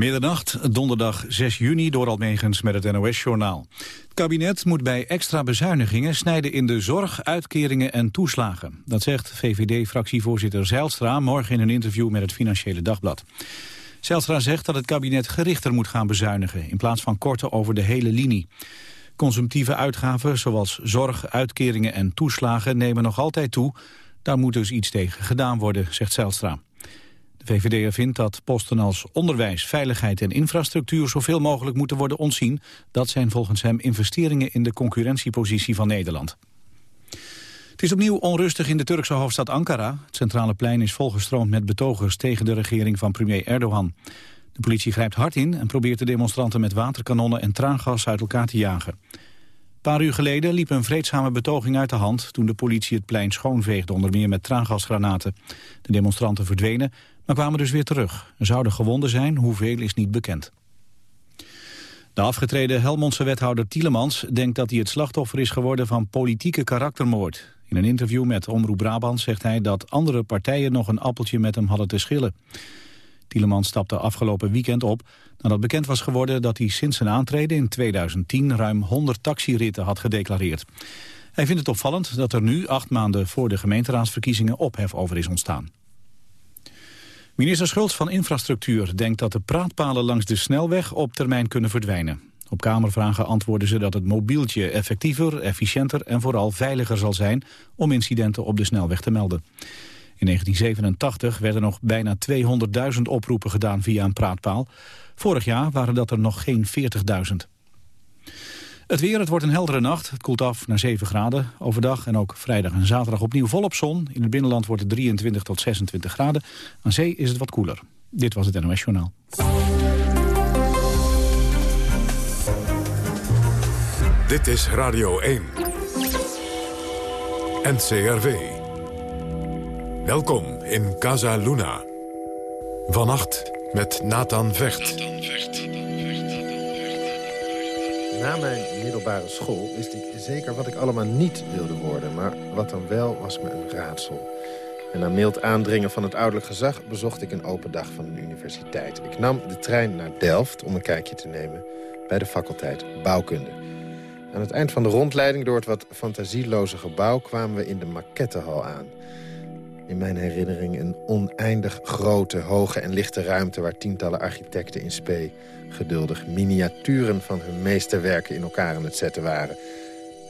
Middernacht, donderdag 6 juni, door Almegens met het NOS-journaal. Het kabinet moet bij extra bezuinigingen snijden in de zorg, uitkeringen en toeslagen. Dat zegt VVD-fractievoorzitter Zijlstra morgen in een interview met het Financiële Dagblad. Zijlstra zegt dat het kabinet gerichter moet gaan bezuinigen... in plaats van korten over de hele linie. Consumptieve uitgaven zoals zorg, uitkeringen en toeslagen nemen nog altijd toe. Daar moet dus iets tegen gedaan worden, zegt Zijlstra. De VVD vindt dat posten als onderwijs, veiligheid en infrastructuur zoveel mogelijk moeten worden ontzien. Dat zijn volgens hem investeringen in de concurrentiepositie van Nederland. Het is opnieuw onrustig in de Turkse hoofdstad Ankara. Het centrale plein is volgestroomd met betogers tegen de regering van premier Erdogan. De politie grijpt hard in en probeert de demonstranten met waterkanonnen en traangas uit elkaar te jagen. Een paar uur geleden liep een vreedzame betoging uit de hand... toen de politie het plein schoonveegde, onder meer met traangasgranaten. De demonstranten verdwenen, maar kwamen dus weer terug. Er zouden gewonden zijn, hoeveel is niet bekend. De afgetreden Helmondse wethouder Tielemans denkt dat hij het slachtoffer is geworden van politieke karaktermoord. In een interview met Omroep Brabant zegt hij dat andere partijen nog een appeltje met hem hadden te schillen. Tielemans stapte afgelopen weekend op nadat bekend was geworden dat hij sinds zijn aantreden in 2010 ruim 100 taxiritten had gedeclareerd. Hij vindt het opvallend dat er nu, acht maanden voor de gemeenteraadsverkiezingen, ophef over is ontstaan. Minister Schultz van Infrastructuur denkt dat de praatpalen langs de snelweg op termijn kunnen verdwijnen. Op Kamervragen antwoorden ze dat het mobieltje effectiever, efficiënter en vooral veiliger zal zijn om incidenten op de snelweg te melden. In 1987 werden nog bijna 200.000 oproepen gedaan via een praatpaal. Vorig jaar waren dat er nog geen 40.000. Het weer, het wordt een heldere nacht. Het koelt af naar 7 graden. Overdag en ook vrijdag en zaterdag opnieuw volop zon. In het binnenland wordt het 23 tot 26 graden. Aan zee is het wat koeler. Dit was het NOS Journaal. Dit is Radio 1. NCRV. Welkom in Casa Luna. Vannacht met Nathan Vecht. Na mijn middelbare school wist ik zeker wat ik allemaal niet wilde worden. Maar wat dan wel was me een raadsel. En na mild aandringen van het ouderlijk gezag bezocht ik een open dag van een universiteit. Ik nam de trein naar Delft om een kijkje te nemen bij de faculteit Bouwkunde. Aan het eind van de rondleiding door het wat fantasieloze gebouw... kwamen we in de maquettehal aan. In mijn herinnering een oneindig grote, hoge en lichte ruimte... waar tientallen architecten in spe geduldig miniaturen van hun meesterwerken in elkaar aan het zetten waren.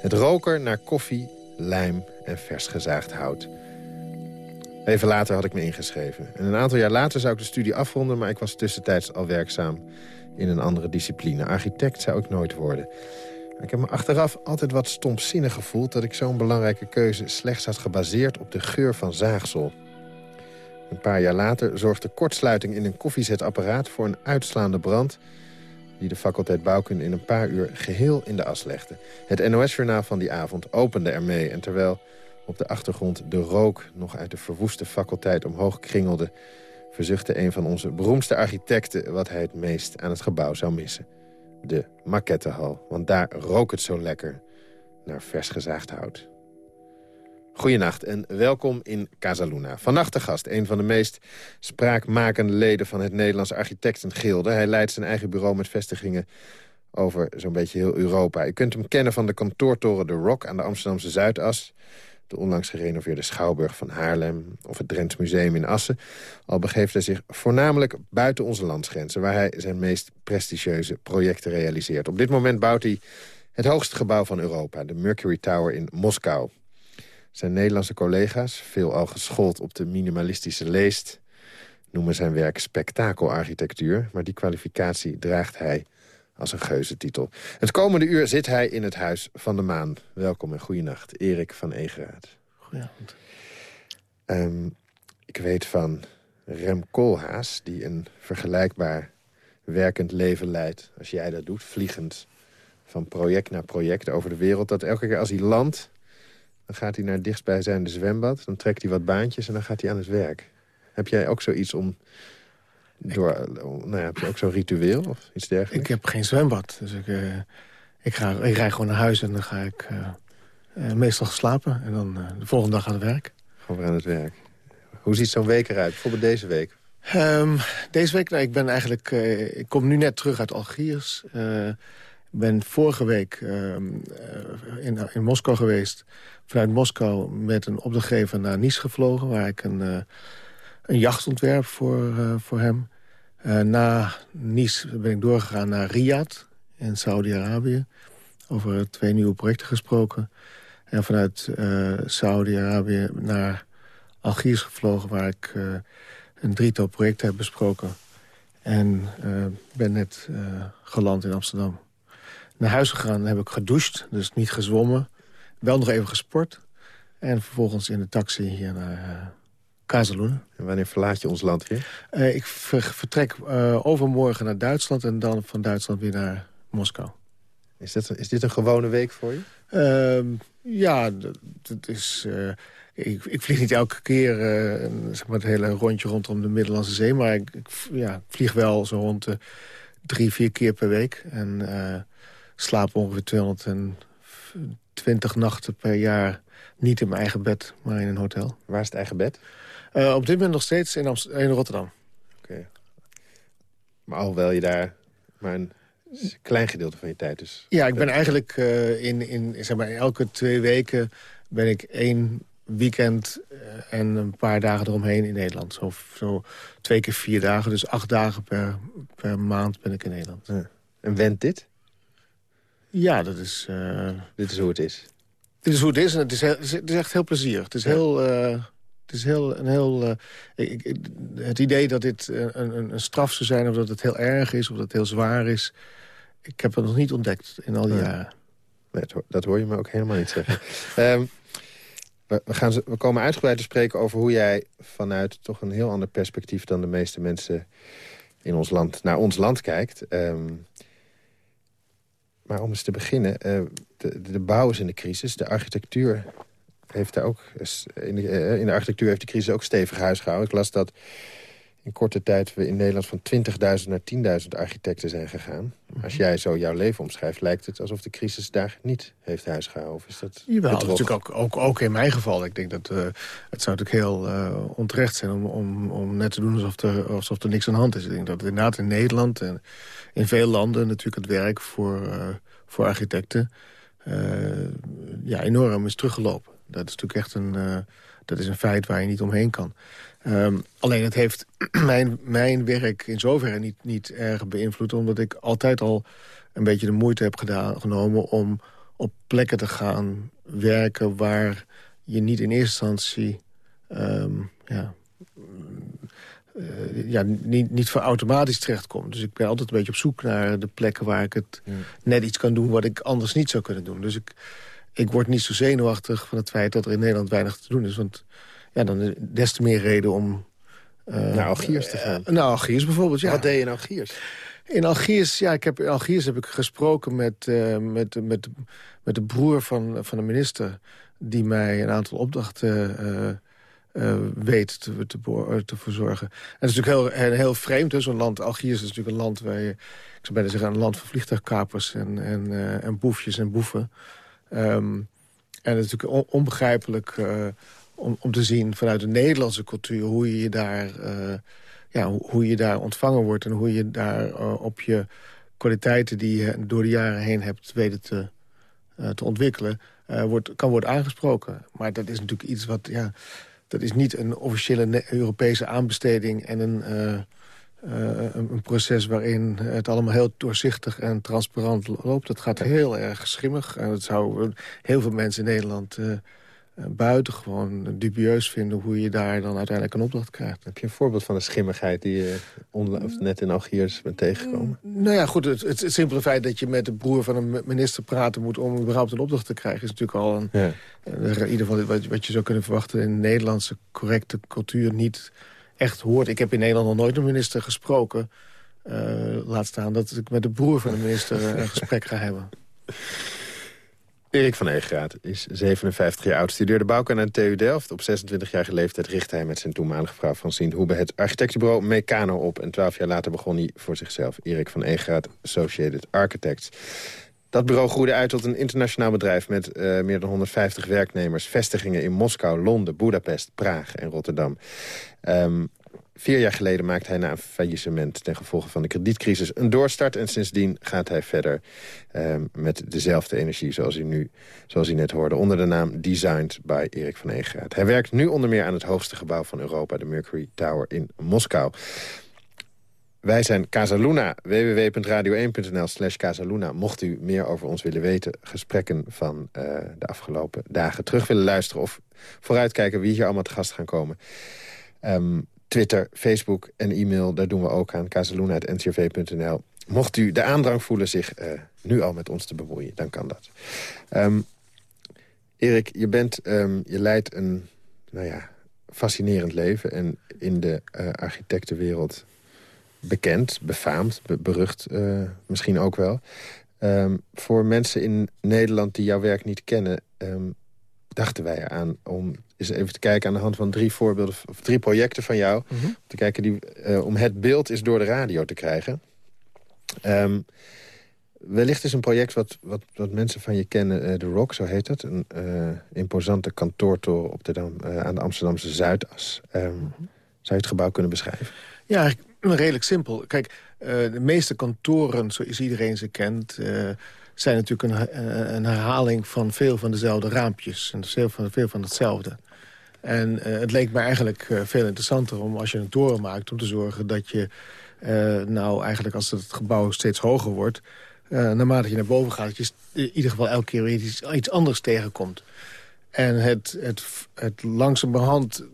Het roker naar koffie, lijm en vers gezaagd hout. Even later had ik me ingeschreven. En een aantal jaar later zou ik de studie afronden... maar ik was tussentijds al werkzaam in een andere discipline. Architect zou ik nooit worden. Ik heb me achteraf altijd wat stomzinnig gevoeld... dat ik zo'n belangrijke keuze slechts had gebaseerd op de geur van zaagsel. Een paar jaar later zorgde kortsluiting in een koffiezetapparaat... voor een uitslaande brand die de faculteit bouwkunde in een paar uur geheel in de as legde. Het NOS-journaal van die avond opende ermee... en terwijl op de achtergrond de rook nog uit de verwoeste faculteit omhoog kringelde... verzuchtte een van onze beroemdste architecten wat hij het meest aan het gebouw zou missen de maquettehal. Want daar rook het zo lekker naar vers gezaagd hout. Goedenacht en welkom in Casaluna. Vannacht de gast, een van de meest spraakmakende leden... van het Nederlandse Architectengilde. Hij leidt zijn eigen bureau met vestigingen over zo'n beetje heel Europa. U kunt hem kennen van de kantoortoren De Rock aan de Amsterdamse Zuidas de onlangs gerenoveerde Schouwburg van Haarlem... of het Drents Museum in Assen... al begeeft hij zich voornamelijk buiten onze landsgrenzen... waar hij zijn meest prestigieuze projecten realiseert. Op dit moment bouwt hij het hoogste gebouw van Europa... de Mercury Tower in Moskou. Zijn Nederlandse collega's, veelal geschoold op de minimalistische leest... noemen zijn werk spektakelarchitectuur... maar die kwalificatie draagt hij als een geuzetitel. Het komende uur zit hij in het Huis van de Maan. Welkom en goeienacht, Erik van Egeraat. Goedenavond. Um, ik weet van Rem Koolhaas, die een vergelijkbaar werkend leven leidt... als jij dat doet, vliegend van project naar project over de wereld... dat elke keer als hij landt, dan gaat hij naar het dichtstbijzijnde zwembad... dan trekt hij wat baantjes en dan gaat hij aan het werk. Heb jij ook zoiets om door, nou ja, heb je ook zo'n ritueel of iets dergelijks? Ik heb geen zwembad. Dus ik, uh, ik, ga, ik rijd gewoon naar huis en dan ga ik uh, uh, meestal En dan de volgende dag aan het werk. Gewoon weer aan het werk. Hoe ziet zo'n week eruit? Bijvoorbeeld deze week. Ehm, deze week, nou, ik ben eigenlijk, uh, ik kom nu net terug uit Algiers. Uh, ben vorige week ehm, uh, in, in Moskou geweest. Vanuit Moskou met een opdrachtgever naar Nice gevlogen... waar ik een, een jacht ontwerp voor, voor hem. na Nice ben ik doorgegaan naar Riyadh in Saudi-Arabië. Over twee nieuwe projecten gesproken. En vanuit Saudi-Arabië naar Algiers gevlogen... waar ik een drietal projecten heb besproken. En ben net geland in Amsterdam. Naar huis gegaan heb ik gedoucht, dus niet gezwommen. Wel nog even gesport. En vervolgens in de taxi hier naar Kazeloenen. En wanneer verlaat je ons land weer? ik ver vertrek overmorgen naar Duitsland en dan van Duitsland weer naar Moskou. Is dit, is dit een gewone week voor je? Ehm, ja, dat is ik, ik, vlieg niet elke keer zeg maar het hele rondje rondom de Middellandse Zee... maar ik, ik ja, vlieg wel zo rond de drie, vier keer per week. En slaap ongeveer 220 nachten per jaar niet in mijn eigen bed, maar in een hotel. Waar is het eigen bed? Uh, op dit moment nog steeds in, Amst in Rotterdam. Oké. Okay. Maar alhoewel je daar maar een klein gedeelte van je tijd dus... Ja, ik ben eigenlijk in, in, zeg maar, elke twee weken ben ik één weekend eh, en een paar dagen eromheen in Nederland. Zo, zo twee keer vier dagen, dus acht dagen per, per maand ben ik in Nederland. En went dit? Ja, dat is... Uh, dit is hoe het is? Dit is hoe het is en het is, het is echt heel plezierig. Het is heel... Uh, het is heel, een heel, uh, ik, het idee dat dit een, een, een, straf zou zijn... of dat het heel erg is, of dat het heel zwaar is... ik heb het nog niet ontdekt in al die jaren. Nee, dat hoor je me ook helemaal niet zeggen. um, We, gaan, we komen uitgebreid te spreken over hoe jij vanuit toch een heel ander perspectief... dan de meeste mensen in ons land, naar ons land kijkt. Um, maar om eens te beginnen, uh, de, de bouw is in de crisis. De architectuur heeft daar ook... In de, uh, in de architectuur heeft de crisis ook stevig huis gehouden. Ik las dat in korte tijd we in Nederland van 20.000 naar 10.000 architecten zijn gegaan. Mhm. Als jij zo jouw leven omschrijft, lijkt het alsof de crisis daar niet heeft huisgehouden. Of is dat Jawel, natuurlijk ook, ook, ook in mijn geval. Ik denk dat uh, het zou natuurlijk heel uh, onterecht zijn om, om, om net te doen alsof er, alsof er niks aan de hand is. Ik denk dat inderdaad in Nederland en in veel landen natuurlijk het werk voor, uh, voor architecten ja, enorm is teruggelopen. Dat is natuurlijk echt een, dat is een feit waar je niet omheen kan. Um, alleen het heeft mijn, mijn werk in zoverre niet, niet erg beïnvloed... omdat ik altijd al een beetje de moeite heb gedaan, genomen... om op plekken te gaan werken waar je niet in eerste instantie... Um, ja, uh, ja, niet, niet voor automatisch terechtkomt. Dus ik ben altijd een beetje op zoek naar de plekken waar ik het net iets kan doen... wat ik anders niet zou kunnen doen. Dus ik, ik word niet zo zenuwachtig van het feit dat er in Nederland weinig te doen is. Want ja, dan is des te meer reden om... Uh, naar Algiers te gaan. Uh, naar Algiers bijvoorbeeld, ja. Wat deed je in Algiers? In Algiers, ja, ik heb, in Algiers heb ik gesproken met, uh, met, met, met de broer van, van de minister... die mij een aantal opdrachten weet te, te, te, verzorgen. En het is natuurlijk heel, heel vreemd, zo'n land. Algiers is natuurlijk een land waar je... ik zou bijna zeggen, een land van vliegtuigkapers en, en, en boefjes en boeven. Um, en het is natuurlijk on onbegrijpelijk om, om te zien vanuit de Nederlandse cultuur... hoe je daar, uh, ja, hoe, je daar ontvangen wordt... en hoe je daar uh, op je kwaliteiten die je door de jaren heen hebt weten te, te ontwikkelen... wordt, kan worden aangesproken. Maar dat is natuurlijk iets wat... Ja, dat is niet een officiële Europese aanbesteding en een, een, een, proces waarin het allemaal heel doorzichtig en transparant loopt. Dat gaat heel erg schimmig. En dat zou heel veel mensen in Nederland eh, buitengewoon dubieus vinden... hoe je daar dan uiteindelijk een opdracht krijgt. Heb je een voorbeeld van de schimmigheid die je net in Algiers bent tegengekomen? Mm, nou ja, goed, het, het, simpele feit dat je met de broer van een minister praten moet... om überhaupt een opdracht te krijgen, is natuurlijk al een... Ja. in ieder geval wat, wat je zou kunnen verwachten in de Nederlandse correcte cultuur niet echt hoort. Ik heb in Nederland nog nooit een minister gesproken... Uh, laat staan dat ik met de broer van de minister een gesprek ga hebben. Erik van Eegraat is 57 jaar oud, studeerde bouwkunde aan TU Delft. Op 26-jarige leeftijd richtte hij met zijn toenmalige vrouw Francine Hoebe... het architectenbureau Meccano op. En 12 jaar later begon hij voor zichzelf. Erik van Eegraat, Associated Architects. Dat bureau groeide uit tot een internationaal bedrijf... met uh, meer dan 150 werknemers, vestigingen in Moskou, Londen, Budapest, Praag en Rotterdam. Um, Vier jaar geleden maakte hij na een faillissement ten gevolge van de kredietcrisis een doorstart. En sindsdien gaat hij verder ehm, met dezelfde energie zoals hij, nu, zoals hij net hoorde. Onder de naam Designed by Erik van Eegraat. Hij werkt nu onder meer aan het hoogste gebouw van Europa, de Mercury Tower in Moskou. Wij zijn Casaluna, www.radio1.nl slash Casaluna. Mocht u meer over ons willen weten, gesprekken van uh, de afgelopen dagen terug willen luisteren... of vooruitkijken wie hier allemaal te gast gaan komen. Um, Twitter, Facebook en e-mail, daar doen we ook aan. casaluna.ncrv.nl. Mocht u de aandrang voelen zich uh, nu al met ons te bemoeien, dan kan dat. Um, Erik, je, bent, um, je leidt een nou ja, fascinerend leven... en in de uh, architectenwereld bekend, befaamd, be berucht uh, misschien ook wel. Um, voor mensen in Nederland die jouw werk niet kennen... Um, dachten wij aan om eens even te kijken aan de hand van drie voorbeelden... of drie projecten van jou. Mm -hmm. te kijken die, uh, om het beeld is door de radio te krijgen. Um, wellicht is een project wat, wat, wat mensen van je kennen, uh, The Rock, zo heet het. Een imposante kantoortoren op de Dam, aan de Amsterdamse Zuidas. Mm -hmm. Zou je het gebouw kunnen beschrijven? Ja, redelijk simpel. Kijk, uh, de meeste kantoren, zoals iedereen ze kent... Uh, zijn natuurlijk een, een, herhaling van veel van dezelfde raampjes. En veel van, veel van hetzelfde. En het leek me eigenlijk veel interessanter om als je een toren maakt... om te zorgen dat je, nou eigenlijk als het gebouw steeds hoger wordt... naarmate je naar boven gaat, dat je in ieder geval elke keer iets, iets anders tegenkomt. En het, het, het langzamerhand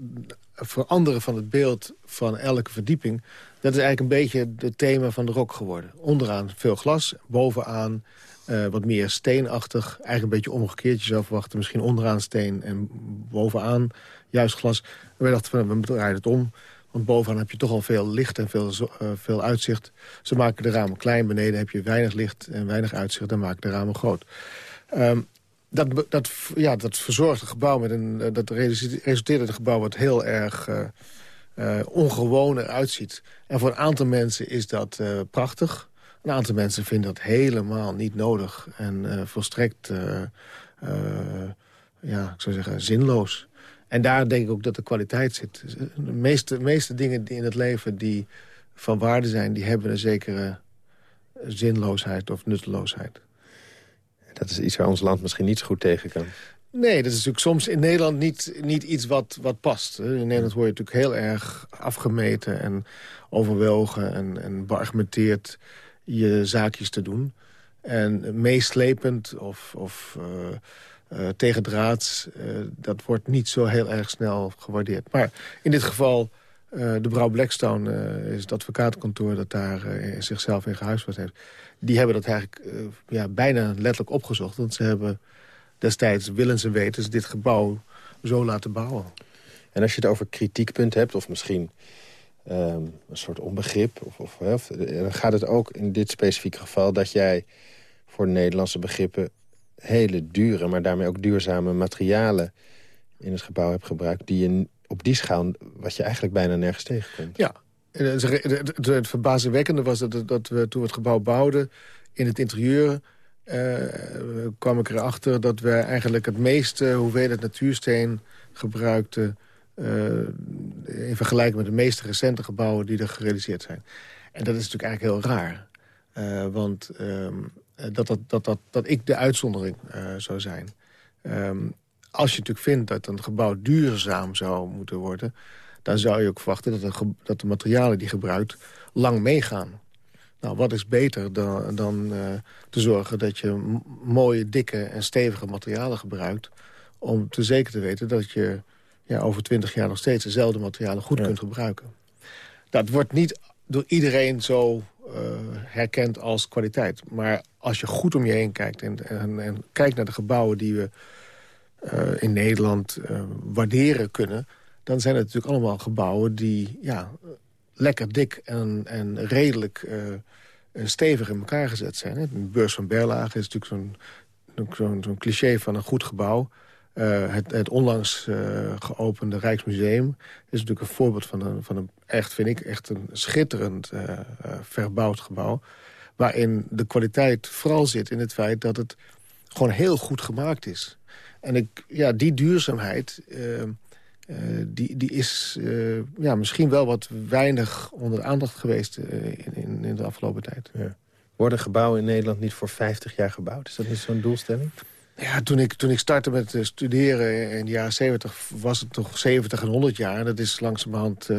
veranderen van het beeld van elke verdieping... dat is eigenlijk een beetje het thema van de rock geworden. Onderaan veel glas, bovenaan uh, wat meer steenachtig. Eigenlijk een beetje omgekeerd. Je zou verwachten misschien onderaan steen en bovenaan juist glas. En wij dachten, van, we draaien het om. Want bovenaan heb je toch al veel licht en veel, uh, veel uitzicht. Ze maken de ramen klein, beneden heb je weinig licht en weinig uitzicht. Dan maken de ramen groot. Um, dat, dat, ja, dat verzorgde gebouw met een, eh, dat resulteerde in gebouw wat heel erg uh, ongewoon eruit ziet. En voor een aantal mensen is dat uh, prachtig. Een aantal mensen vinden dat helemaal niet nodig. En uh, volstrekt, ja, ik zou zeggen, zinloos. En daar denk ik ook dat de kwaliteit zit. De meeste, meeste dingen in het leven die van waarde zijn... die hebben een zekere zinloosheid of nutteloosheid. Dat is iets waar ons land misschien niet zo goed tegen kan. Nee, dat is natuurlijk soms in Nederland niet, niet iets wat, wat past. In Nederland word je natuurlijk heel erg afgemeten en overwogen... en, en beargumenteerd je zaakjes te doen. En meeslepend of, of uh, uh, tegendraads, uh, dat wordt niet zo heel erg snel gewaardeerd. Maar in dit geval, de Brouw Blackstone is het advocatenkantoor... dat daar zichzelf in gehuisvest heeft die hebben dat eigenlijk ja, bijna letterlijk opgezocht. Want ze hebben destijds willens en wetens dit gebouw zo laten bouwen. En als je het over kritiekpunt hebt, of misschien um, een soort onbegrip... Of, of, of, dan gaat het ook in dit specifieke geval dat jij voor Nederlandse begrippen... hele dure, maar daarmee ook duurzame materialen in het gebouw hebt gebruikt... die je op die schaal, wat je eigenlijk bijna nergens tegenkomt. Ja, het verbazingwekkende was dat, dat we toen we het gebouw bouwden... in het interieur uh, kwam ik erachter dat we eigenlijk het meeste hoeveelheid natuursteen gebruikten... Uh, in vergelijking met de meest recente gebouwen die er gerealiseerd zijn. En dat is natuurlijk eigenlijk heel raar. Uh, want um, dat, dat, dat, dat, ik de uitzondering zou zijn. Um, als je natuurlijk vindt dat een gebouw duurzaam zou moeten worden dan zou je ook verwachten dat dat de materialen die gebruikt lang meegaan. Nou, wat is beter dan, dan uh, te zorgen dat je mooie, dikke en stevige materialen gebruikt... om te zeker te weten dat je ja, over twintig jaar nog steeds dezelfde materialen goed ja. kunt gebruiken. Dat wordt niet door iedereen zo uh, herkend als kwaliteit. Maar als je goed om je heen kijkt en, en, en kijkt naar de gebouwen die we uh, in Nederland waarderen kunnen dan zijn het natuurlijk allemaal gebouwen die ja, lekker dik en, en redelijk uh, stevig in elkaar gezet zijn. Hè. De beurs van Berlage is natuurlijk zo'n zo'n zo cliché van een goed gebouw. Uh, het, het, onlangs geopende Rijksmuseum is natuurlijk een voorbeeld van een, van een echt, vind ik, echt een schitterend verbouwd gebouw. Waarin de kwaliteit vooral zit in het feit dat het gewoon heel goed gemaakt is. En ik, ja, die duurzaamheid die, die is ja, misschien wel wat weinig onder de aandacht geweest in, in, in, de afgelopen tijd. Ja. Worden gebouwen in Nederland niet voor 50 jaar gebouwd? Is dat niet zo'n doelstelling? Ja, toen ik, toen ik startte met studeren in de jaren 70 was het toch 70 en 100 jaar. En dat is langzamerhand,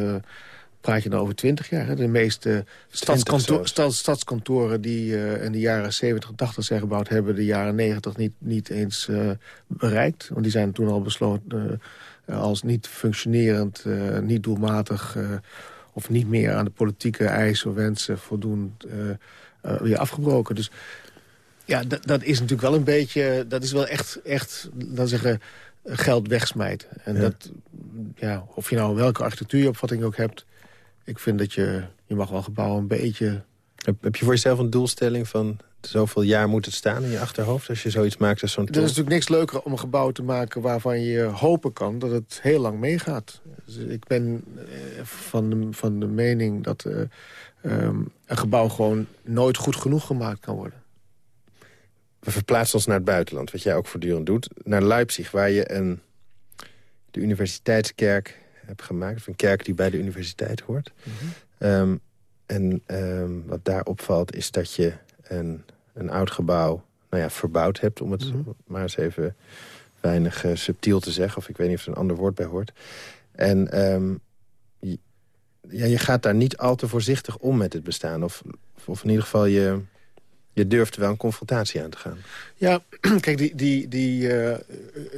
praat je dan over 20 jaar. Hè? De meeste stadskantoor, stadskantoren die in de jaren 70 en 80 zijn gebouwd... hebben de jaren 90 niet, niet eens bereikt. Want die zijn toen al besloten als niet functionerend, niet doelmatig... of niet meer aan de politieke eisen of wensen voldoen weer afgebroken. Dus ja, dat is natuurlijk wel een beetje... Dat is wel echt, echt dan zeggen, geld wegsmijten. En dat, ja, of je nou welke architectuuropvatting ook hebt... ik vind dat je, je mag wel gebouwen een beetje... Heb, heb je voor jezelf een doelstelling van zoveel jaar moet het staan in je achterhoofd... als je zoiets maakt als zo'n Er is natuurlijk niks leuker om een gebouw te maken waarvan je hopen kan... dat het heel lang meegaat. Dus ik ben eh, van de, van de mening dat uh, um, een gebouw gewoon nooit goed genoeg gemaakt kan worden we verplaatsen ons naar het buitenland, wat jij ook voortdurend doet. Naar Leipzig, waar je een, de universiteitskerk hebt gemaakt. Of een kerk die bij de universiteit hoort. Mhm. Ehm, en um, wat daar opvalt is dat je een, een oud gebouw nou ja, verbouwd hebt. Om het mhm. maar eens even weinig uh, subtiel te zeggen. Of ik weet niet of er een ander woord bij hoort. En um, je, ja, je gaat daar niet al te voorzichtig om met het bestaan. Of, of in ieder geval je je durft wel een confrontatie aan te gaan. Ja, kijk, die, die, die uh,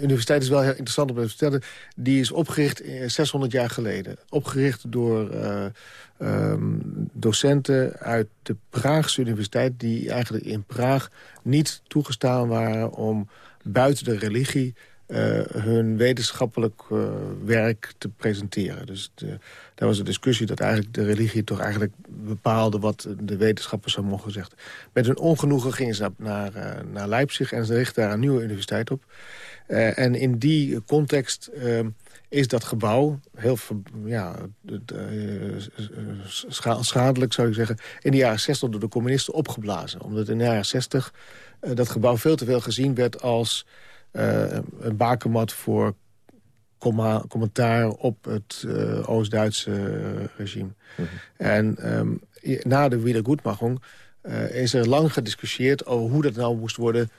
universiteit is wel heel interessant om te vertellen. Die is opgericht 600 jaar geleden. Opgericht door uh, um, docenten uit de Praagse universiteit... die eigenlijk in Praag niet toegestaan waren om buiten de religie hun wetenschappelijk uh, werk te presenteren. Dus daar was een discussie dat eigenlijk de religie toch eigenlijk bepaalde... wat de wetenschappers zou mogen zeggen. Met hun ongenoegen gingen ze naar, naar, uh, naar Leipzig en ze richtten daar een nieuwe universiteit op. en in die context is dat gebouw heel ja, schadelijk, zou ik zeggen... in de jaren 60 door de communisten opgeblazen. Omdat in de jaren 60 dat gebouw veel te veel gezien werd als een bakermat voor commentaar op het uh, Oost-Duitse regime. Mhm. En um, na de Wiedergutmachung uh, is er lang gediscussieerd over hoe dat nou moest worden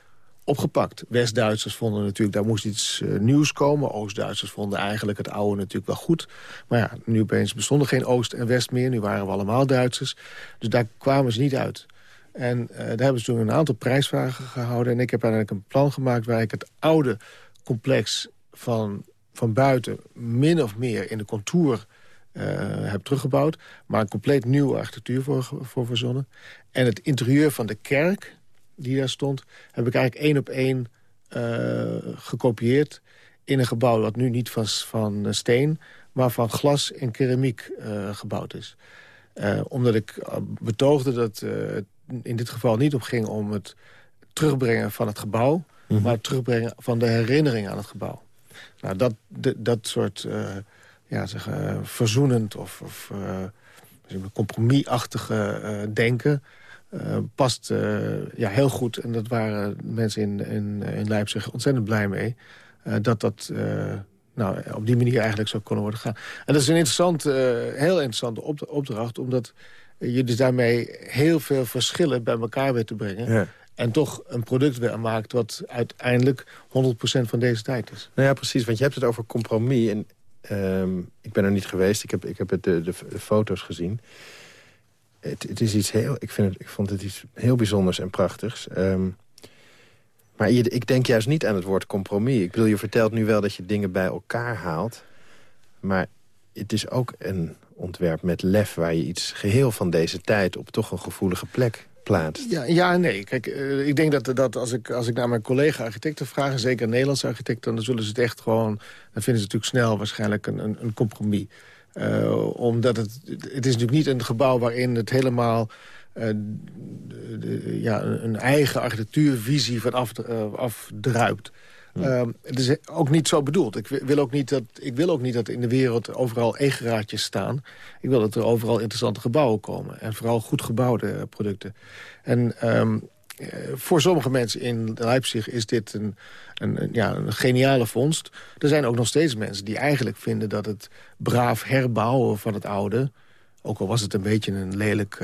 opgepakt. West-Duitsers vonden natuurlijk, daar moest iets uh, nieuws komen. Oost-Duitsers vonden eigenlijk het oude natuurlijk wel goed. Maar ja, nu opeens bestonden geen Oost en West meer. Nu waren we allemaal Duitsers. Dus daar kwamen ze niet uit. En uh, daar hebben ze toen een aantal prijsvragen gehouden. En ik heb eigenlijk een plan gemaakt waar ik het oude complex van, van buiten... min of meer in de contour uh, heb teruggebouwd. Maar een compleet nieuwe architectuur voor, voor verzonnen. En het interieur van de kerk die daar stond... heb ik eigenlijk één op één uh, gekopieerd... in een gebouw dat nu niet van, van steen... maar van glas en keramiek gebouwd is. omdat ik betoogde dat het in dit geval niet op ging om het terugbrengen van het gebouw... Mhm. maar het terugbrengen van de herinnering aan het gebouw. Nou, dat, dat soort uh, ja, zeg, uh, verzoenend of, of uh, compromisachtige denken... past ja, heel goed. En dat waren mensen in, in, in Leipzig ontzettend blij mee. dat dat nou, op die manier eigenlijk zo kon worden gaan. En dat is een interessant, heel interessante opdracht... omdat je dus daarmee heel veel verschillen bij elkaar weet te brengen. Ja. En toch een product weer maakt wat uiteindelijk 100% van deze tijd is. Nou ja, precies. Want je hebt het over compromis. En ehm, ik ben er niet geweest. Ik heb, ik heb het, de, de, foto's gezien. Het, het, is iets heel, ik, vind het, ik vond het iets heel bijzonders en prachtigs. Ehm, maar je, ik denk juist niet aan het woord compromis. Ik bedoel, je vertelt nu wel dat je dingen bij elkaar haalt. Maar het is ook een ontwerp met lef... waar je iets geheel van deze tijd op toch een gevoelige plek plaatst. Ja, ja nee. Kijk, uh, ik denk dat, dat als, ik, als ik naar mijn collega-architecten vraag... en zeker Nederlandse architecten, dan zullen ze het echt gewoon... dan vinden ze natuurlijk snel waarschijnlijk een, een, een compromis. Uh, omdat het, het is natuurlijk niet een gebouw waarin het helemaal... De, ja, een eigen architectuurvisie van af, afdruipt. Uh, het is ook niet zo bedoeld. Ik wil, ook niet dat, ik wil ook niet dat in de wereld overal egeraadjes staan. Ik wil dat er overal interessante gebouwen komen. En vooral goed gebouwde producten. En um, voor sommige mensen in Leipzig is dit een, een, ja, een geniale vondst. Er zijn ook nog steeds mensen die eigenlijk vinden dat het braaf herbouwen van het oude... ook al was het een beetje een lelijk,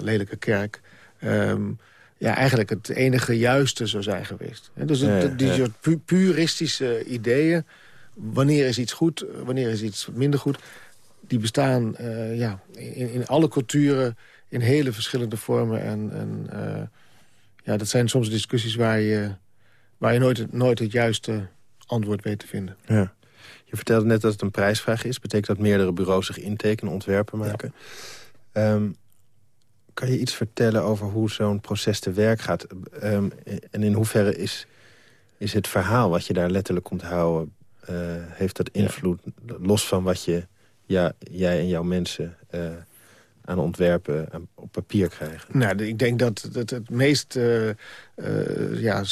lelijke kerk... Um, ja, eigenlijk het enige juiste zou zijn geweest. dus het, die soort puristische ideeën... wanneer is iets goed, wanneer is iets minder goed... die bestaan uh, ja, in, in, alle culturen in hele verschillende vormen. En, en uh, ja, dat zijn soms discussies waar je, waar je nooit, nooit het juiste antwoord weet te vinden. Ja. Je vertelde net dat het een prijsvraag is. Betekent dat meerdere bureaus zich intekenen, ontwerpen maken? Ja. Um, kan je iets vertellen over hoe zo'n proces te werk gaat? Ehm, en in hoeverre is, is het verhaal wat je daar letterlijk komt houden... Uh, heeft dat invloed, los van wat je, ja, jij en jouw mensen... Uh, aan ontwerpen op papier krijgen? Nou, ik denk dat het, het meest uh, ja,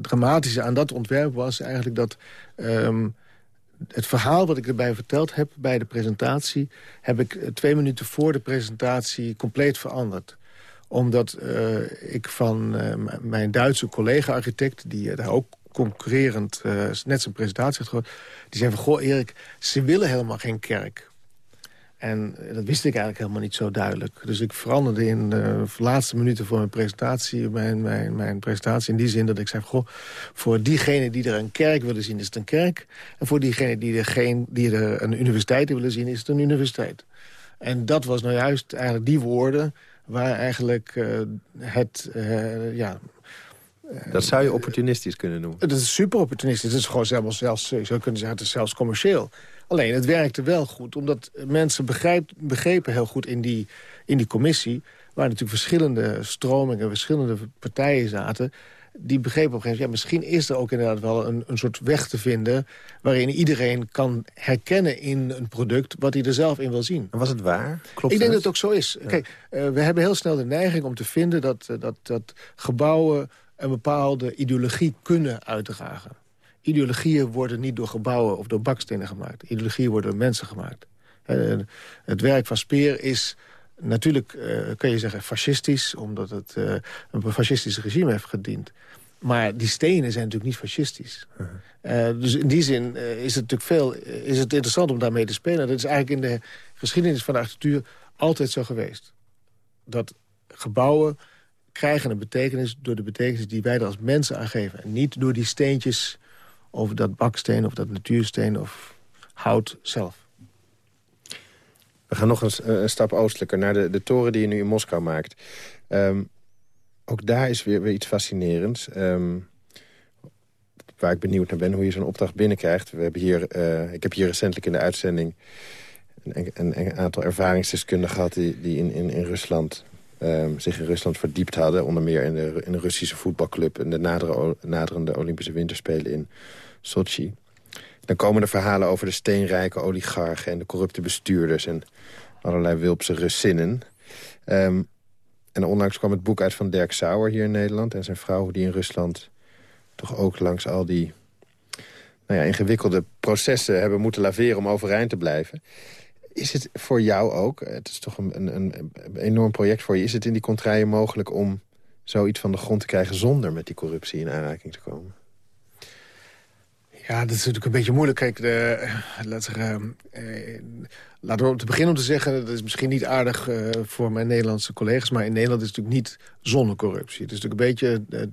dramatische aan dat ontwerp was eigenlijk dat... Um, het verhaal wat ik erbij verteld heb bij de presentatie... heb ik eh, twee minuten voor de presentatie compleet veranderd omdat uh, ik van uh, mijn Duitse collega-architect... die daar ook concurrerend net zijn presentatie had gehad... die zei van, goh Erik, ze willen helemaal geen kerk. En dat wist ik eigenlijk helemaal niet zo duidelijk. Dus ik veranderde in de laatste minuten voor mijn presentatie... Mijn, mijn, mijn presentatie in die zin dat ik zei... Goh, voor diegenen die er een kerk willen zien, is het een kerk. En voor diegenen die er, geen, die er een universiteit willen zien, is het een universiteit. En dat was nou juist eigenlijk die woorden... waar eigenlijk uh, het... Uh, ja, dat zou je opportunistisch kunnen noemen. Dat is super opportunistisch. Het is gewoon zelfs, zelfs, je zou kunnen zeggen, het is zelfs commercieel. Alleen, het werkte wel goed, omdat mensen begrijp, begrepen heel goed in die, in die commissie... waar natuurlijk verschillende stromingen, verschillende partijen zaten... die begrepen op een gegeven moment... ja, misschien is er ook inderdaad wel een, een soort weg te vinden... waarin iedereen kan herkennen in een product wat hij er zelf in wil zien. En was het waar? Klopt Ik denk dat het ook zo is. Kijk, uh, we hebben heel snel de neiging om te vinden... dat, uh, dat, dat gebouwen een bepaalde ideologie kunnen uitdragen. Ideologieën worden niet door gebouwen of door bakstenen gemaakt. Ideologieën worden door mensen gemaakt. Het werk van Speer is natuurlijk, uh, kan je zeggen, fascistisch... omdat het uh, een fascistisch regime heeft gediend. Maar die stenen zijn natuurlijk niet fascistisch. Uh, dus in die zin is het natuurlijk veel is het interessant om daarmee te spelen. Dat is eigenlijk in de geschiedenis van de architectuur altijd zo geweest. Dat gebouwen krijgen een betekenis door de betekenis die wij er als mensen aan geven. En niet door die steentjes over dat baksteen of dat natuursteen of hout zelf. We gaan nog een, een stap oostelijker naar de, de toren die je nu in Moskou maakt. Um, ook daar is weer, iets fascinerends. Um, waar ik benieuwd naar ben, hoe je zo'n opdracht binnenkrijgt. We hebben hier, uh, ik heb hier recentelijk in de uitzending... een, een, een aantal ervaringsdeskundigen gehad... die, die in, in Rusland um, zich in Rusland verdiept hadden. Onder meer in de, in de Russische voetbalclub... en de nadere, naderende Olympische Winterspelen in Sochi. Dan komen er verhalen over de steenrijke oligarchen... en de corrupte bestuurders en allerlei wilpse Russinnen. Um, en onlangs kwam het boek uit van Dirk Sauer hier in Nederland... en zijn vrouw die in Rusland toch ook langs al die nou ja, ingewikkelde processen hebben moeten laveren om overeind te blijven. Is het voor jou ook, het is toch een, een, een enorm project voor je... is het in die contraien mogelijk om zoiets van de grond te krijgen... zonder met die corruptie in aanraking te komen? Ja, dat is natuurlijk een beetje moeilijk. Kijk, de, laat zeggen, eh, laten we om te beginnen om te zeggen... dat is misschien niet aardig uh, voor mijn Nederlandse collega's... maar in Nederland is het natuurlijk niet zonder corruptie. Het is natuurlijk een beetje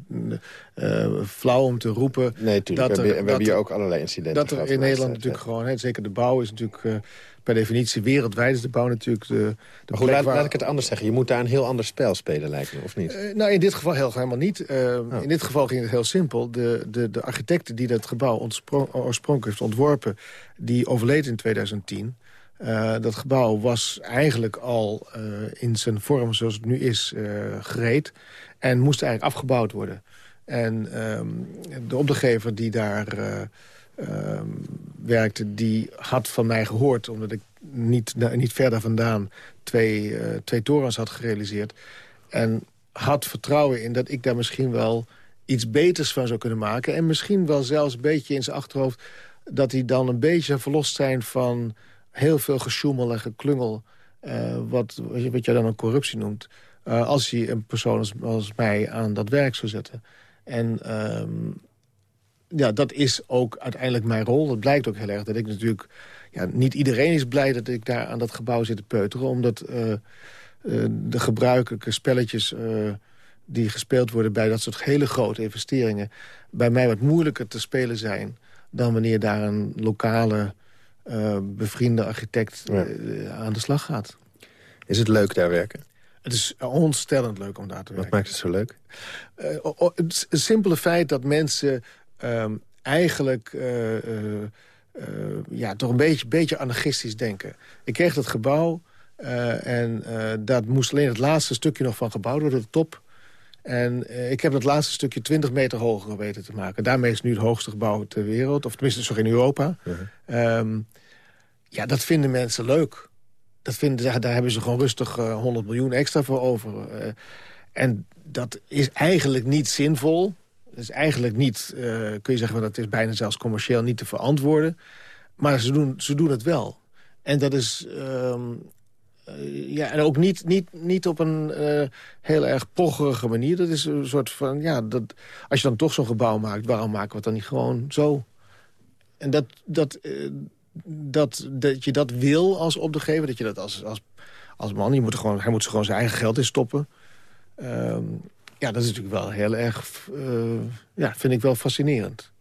uh, uh, flauw om te roepen... Nee, natuurlijk. we, hebben, we hebben hier ook allerlei incidenten Dat er in Nederland natuurlijk gewoon... Hè, zeker de bouw is natuurlijk per definitie wereldwijd is de bouw natuurlijk de, de maar goed, laat, waar... laat, ik het anders zeggen. Je moet daar een heel ander spel spelen, lijkt me, of niet? Uh, nou, in dit geval heel, helemaal niet. Uh, oh. In dit geval ging het heel simpel. De, de, de architect die dat gebouw oorspronkelijk heeft ontworpen... die overleed in 2010... Uh, dat gebouw was eigenlijk al in zijn vorm zoals het nu is gereed. En moest eigenlijk afgebouwd worden. En um, de opdrachtgever die daar uh, werkte... die had van mij gehoord, omdat ik niet, niet verder vandaan... Twee, uh, twee torens had gerealiseerd. En had vertrouwen in dat ik daar misschien wel iets beters van zou kunnen maken. En misschien wel zelfs een beetje in zijn achterhoofd... dat hij dan een beetje verlost zijn van heel veel gesjoemel en geklungel... Uh, wat, wat je dan een corruptie noemt als hij een persoon als, als, mij aan dat werk zou zetten. En ehm, ja, dat is ook uiteindelijk mijn rol. Dat blijkt ook heel erg dat ik natuurlijk... Ja, niet iedereen is blij dat ik daar aan dat gebouw zit te peuteren... omdat de gebruikelijke spelletjes die gespeeld worden bij dat soort hele grote investeringen... bij mij wat moeilijker te spelen zijn... dan wanneer daar een lokale bevriende architect aan de slag gaat. Is het leuk daar werken? Het is ontstellend leuk om daar te werken. Wat maakt het zo leuk? Het simpele feit dat mensen um, eigenlijk ja, toch een beetje, beetje anarchistisch denken. Ik kreeg dat gebouw en dat moest alleen het laatste stukje nog van gebouwd worden, de top... En ik heb dat laatste stukje 20 meter hoger weten te maken. Daarmee is het nu het hoogste gebouw ter wereld. Of tenminste, zo in Europa. Uh -huh. um, ja, dat vinden mensen leuk. Dat vinden, daar hebben ze gewoon rustig uh, 100 miljoen extra voor over. Uh, en dat is eigenlijk niet zinvol. Is eigenlijk niet, uh, kun je zeggen, dat is bijna zelfs commercieel niet te verantwoorden. Maar ze doen, ze doen het wel. En dat is, um, uh, ja, en ook niet, niet, niet op een uh, heel erg pocherige manier. Dat is een soort van, ja, dat, als je dan toch zo'n gebouw maakt... waarom maken we het dan niet gewoon zo? En dat, dat, dat, dat je dat wil als opdrachtgever, dat je dat als, als, als man... Je moet gewoon, hij moet gewoon zijn eigen geld in stoppen. Um, ja, dat is natuurlijk wel heel erg... ja, vind ik wel fascinerend.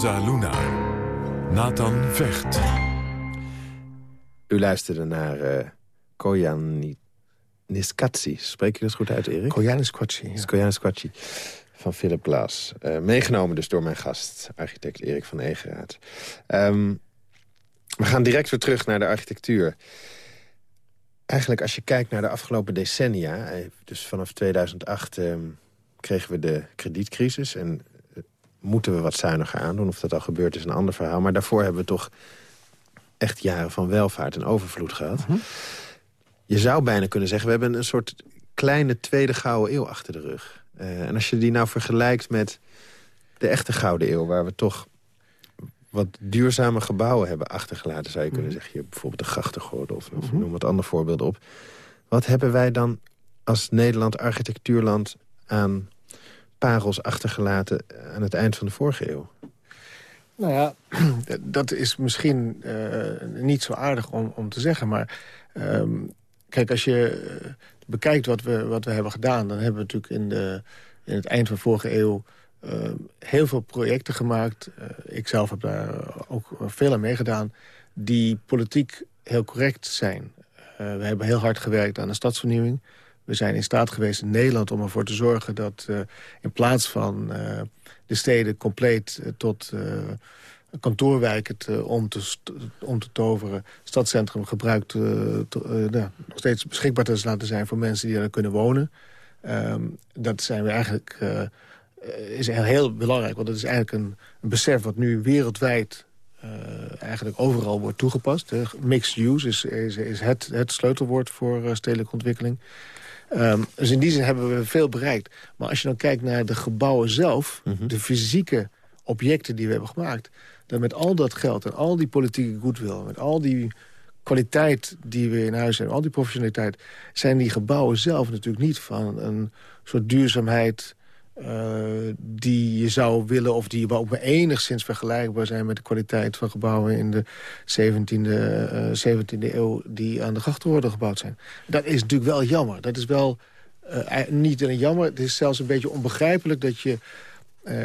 Casa Luna. Nathan Vecht. U luisterde naar uh, Niskatsi. Spreek je dat goed uit, Erik? Koyaanisquatshi. Ja. Van Philip Glass. Uh, meegenomen dus door mijn gast, architect Erik van Egeraat. Um, we gaan direct weer terug naar de architectuur. Eigenlijk als je kijkt naar de afgelopen decennia... Eh, dus vanaf 2008 um, ehm, kregen we de kredietcrisis... en moeten we wat zuiniger aandoen. Of dat al gebeurt is een ander verhaal. Maar daarvoor hebben we toch echt jaren van welvaart en overvloed gehad. Mm je zou bijna kunnen zeggen, we hebben een soort kleine tweede gouden eeuw achter de rug. Uh, en als je die nou vergelijkt met de echte gouden eeuw... waar we toch wat duurzame gebouwen hebben achtergelaten... zou je kunnen mhm. zeggen, je bijvoorbeeld de grachtengordel... of, of mhm. noem wat ander voorbeeld op. Wat hebben wij dan als Nederland architectuurland aan parels achtergelaten... aan het eind van de vorige eeuw? Nou ja, dat is misschien uh, niet zo aardig om, om te zeggen, maar... Um, Kijk, als je eh, bekijkt wat we, wat we hebben gedaan... dan hebben we natuurlijk in, de, in het eind van de vorige eeuw... Uh, heel veel projecten gemaakt. Uh, ik zelf heb daar ook veel aan meegedaan... die politiek heel correct zijn. we hebben heel hard gewerkt aan de stadsvernieuwing. We zijn in staat geweest in Nederland om ervoor te zorgen... dat in plaats van de steden compleet tot kantoorwijken te, om, te, om te toveren. Stadscentrum gebruikt nou, nog steeds beschikbaar te laten zijn voor mensen die daar kunnen wonen. Um, dat zijn we eigenlijk, is heel, belangrijk, want dat is eigenlijk een, een besef wat nu wereldwijd eigenlijk overal wordt toegepast. Mixed use is, is, is het, het sleutelwoord voor stedelijke ontwikkeling. Um, dus in die zin hebben we veel bereikt. Maar als je dan kijkt naar de gebouwen zelf, mhm. de fysieke objecten die we hebben gemaakt dat met al dat geld en al die politieke goodwill... met al die kwaliteit die we in huis hebben, al die professionaliteit... zijn die gebouwen zelf natuurlijk niet van een soort duurzaamheid... Uh, die je zou willen of die ook maar enigszins vergelijkbaar zijn... met de kwaliteit van gebouwen in de 17e, uh, 17e eeuw... die aan de grachten worden gebouwd zijn. Dat is natuurlijk wel jammer. Dat is wel uh, niet alleen jammer, het is zelfs een beetje onbegrijpelijk... dat je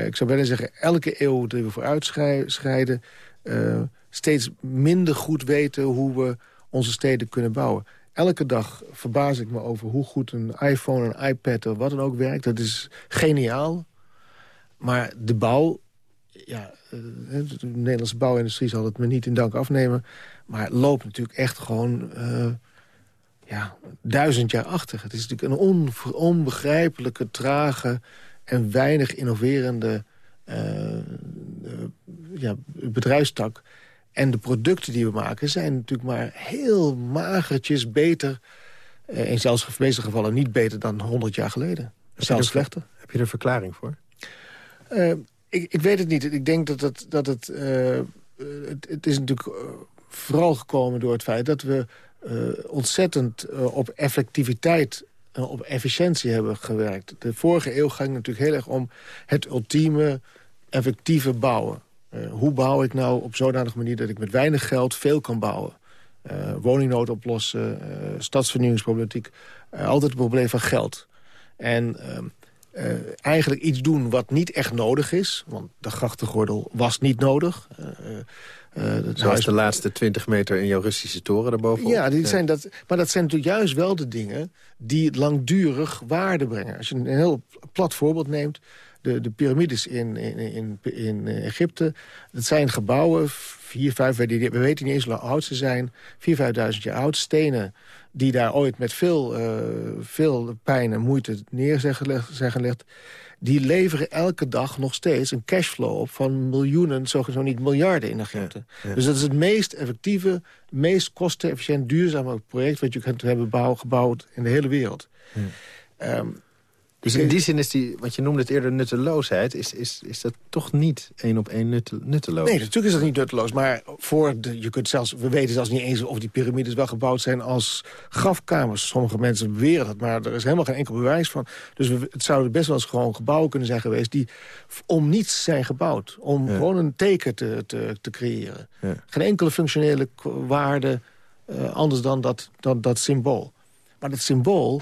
ik zou bijna zeggen, elke eeuw die we vooruit schrijden... Uh, steeds minder goed weten hoe we onze steden kunnen bouwen. Elke dag verbaas ik me over hoe goed een iPhone, een iPad of wat dan ook werkt. Dat is geniaal. Maar de bouw, ja, eh, de Nederlandse bouwindustrie zal het me niet in dank afnemen. Maar loopt natuurlijk echt gewoon uh, ja, duizend jaar achter. Het is natuurlijk een onbegrijpelijke, trage en weinig innoverende uh, ja, bedrijfstak. En de producten die we maken zijn natuurlijk maar heel magertjes beter... Uh, in zelfs de meeste gevallen niet beter dan 100 jaar geleden. Zelfs slechter. Heb je er een verklaring voor? Uh, ik, ik, weet het niet. Ik denk dat het... Dat het, het, het, is natuurlijk vooral gekomen door het feit dat we ontzettend op effectiviteit op efficiëntie hebben gewerkt. De vorige eeuw ging natuurlijk heel erg om het ultieme effectieve bouwen. Uh, hoe bouw ik nou op zodanige manier dat ik met weinig geld veel kan bouwen? Uh, woningnood oplossen, stadsvernieuwingsproblematiek. altijd het probleem van geld. En ehm, eigenlijk iets doen wat niet echt nodig is. Want de grachtengordel was niet nodig. Zoals de laatste 20 meter in jouw Russische toren daarboven. Ja, die zijn dat, maar dat zijn natuurlijk juist wel de dingen... die langdurig waarde brengen. Als je een heel plat voorbeeld neemt... de, de piramides in, in, in, in Egypte... dat zijn gebouwen, vier, vijf, we weten niet eens hoe oud ze zijn... vier, vijfduizend jaar oud, stenen die daar ooit met veel, uh, veel pijn en moeite neer zijn gelegd, zijn gelegd die leveren elke dag nog steeds een cashflow op... van miljoenen, zo niet miljarden in Egypte. Dus dat is het meest effectieve, meest kostenefficiënt, duurzame project... wat je kunt hebben gebouwd in de hele wereld. Ja. Um, dus in die zin is die, wat je noemde het eerder nutteloosheid... is, is, is dat toch niet één op één nutteloos? Nee, natuurlijk is dat niet nutteloos. Maar voor de, je kunt zelfs, we weten zelfs niet eens of die piramides wel gebouwd zijn als grafkamers. Sommige mensen beweren dat, maar er is helemaal geen enkel bewijs van. Dus we, het zouden best wel eens gewoon gebouwen kunnen zijn geweest... die om niets zijn gebouwd. Om gewoon een teken te, te, te creëren. Geen enkele functionele waarde uh, anders dan dat, dan dat symbool. Maar dat symbool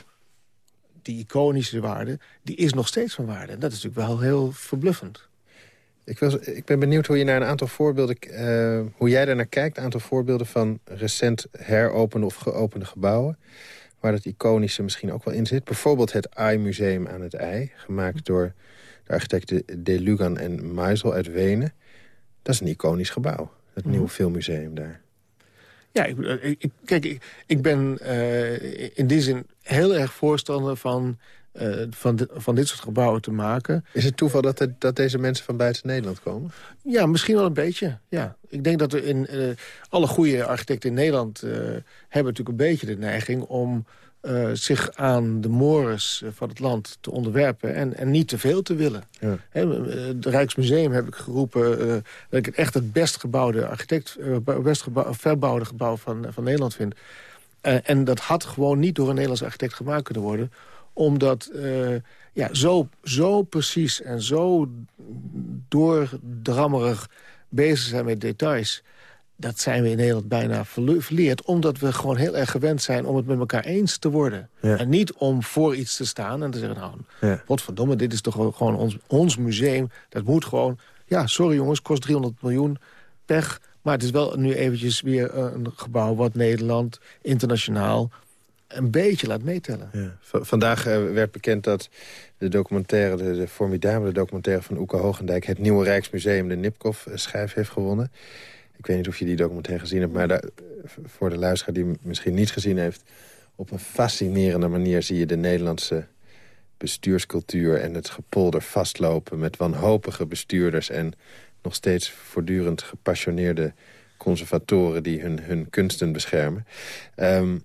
die iconische waarde, die is nog steeds van waarde. En dat is natuurlijk wel heel verbluffend. Ik, wil, ik ben benieuwd hoe je naar een aantal voorbeelden... Uh, hoe jij daar naar kijkt, een aantal voorbeelden van recent heropende of geopende gebouwen. Waar dat iconische misschien ook wel in zit. Bijvoorbeeld het AI-museum aan het IJ, gemaakt door de architecten De Lugan en Meisel uit Wenen. Dat is een iconisch gebouw, het nieuwe mhm. filmmuseum daar. Ja, ik, ik, kijk, ik, ik ben uh, in die zin heel erg voorstander van uh, van, van dit soort gebouwen te maken. Is het toeval dat, dat deze mensen van buiten Nederland komen? Ja, misschien wel een beetje. Ja. Ik denk dat er in uh, alle goede architecten in Nederland uh, hebben natuurlijk een beetje de neiging om zich aan de mores van het land te onderwerpen en, en niet te veel te willen. Ja. Het Rijksmuseum heb ik geroepen dat ik het echt het best gebouwde architect, best gebouw, verbouwde gebouw van, van Nederland vind. En dat had gewoon niet door een Nederlands architect gemaakt kunnen worden omdat uh, ja, zo, zo precies en zo doordrammerig bezig zijn met details... dat zijn we in Nederland bijna verleerd. Omdat we gewoon heel erg gewend zijn om het met elkaar eens te worden. En niet om voor iets te staan en te zeggen... nou, ja. wat verdomme, dit is toch gewoon ons, ons museum. Dat moet gewoon... Ja, sorry jongens, kost 300 miljoen, pech... Maar het is wel nu eventjes weer een gebouw wat Nederland internationaal een beetje laat meetellen. Ja. Vandaag uh, werd bekend dat de documentaire, de, formidabele documentaire van Oeke Hoogendijk... het Nieuwe Rijksmuseum, de Nipkoff-schijf, heeft gewonnen. Ik weet niet of je die documentaire gezien hebt... maar daar, voor de luisteraar die misschien niet gezien heeft... op een fascinerende manier zie je de Nederlandse bestuurscultuur... en het gepolder vastlopen met wanhopige bestuurders... en nog steeds voortdurend gepassioneerde conservatoren... die hun, hun kunsten beschermen. Um,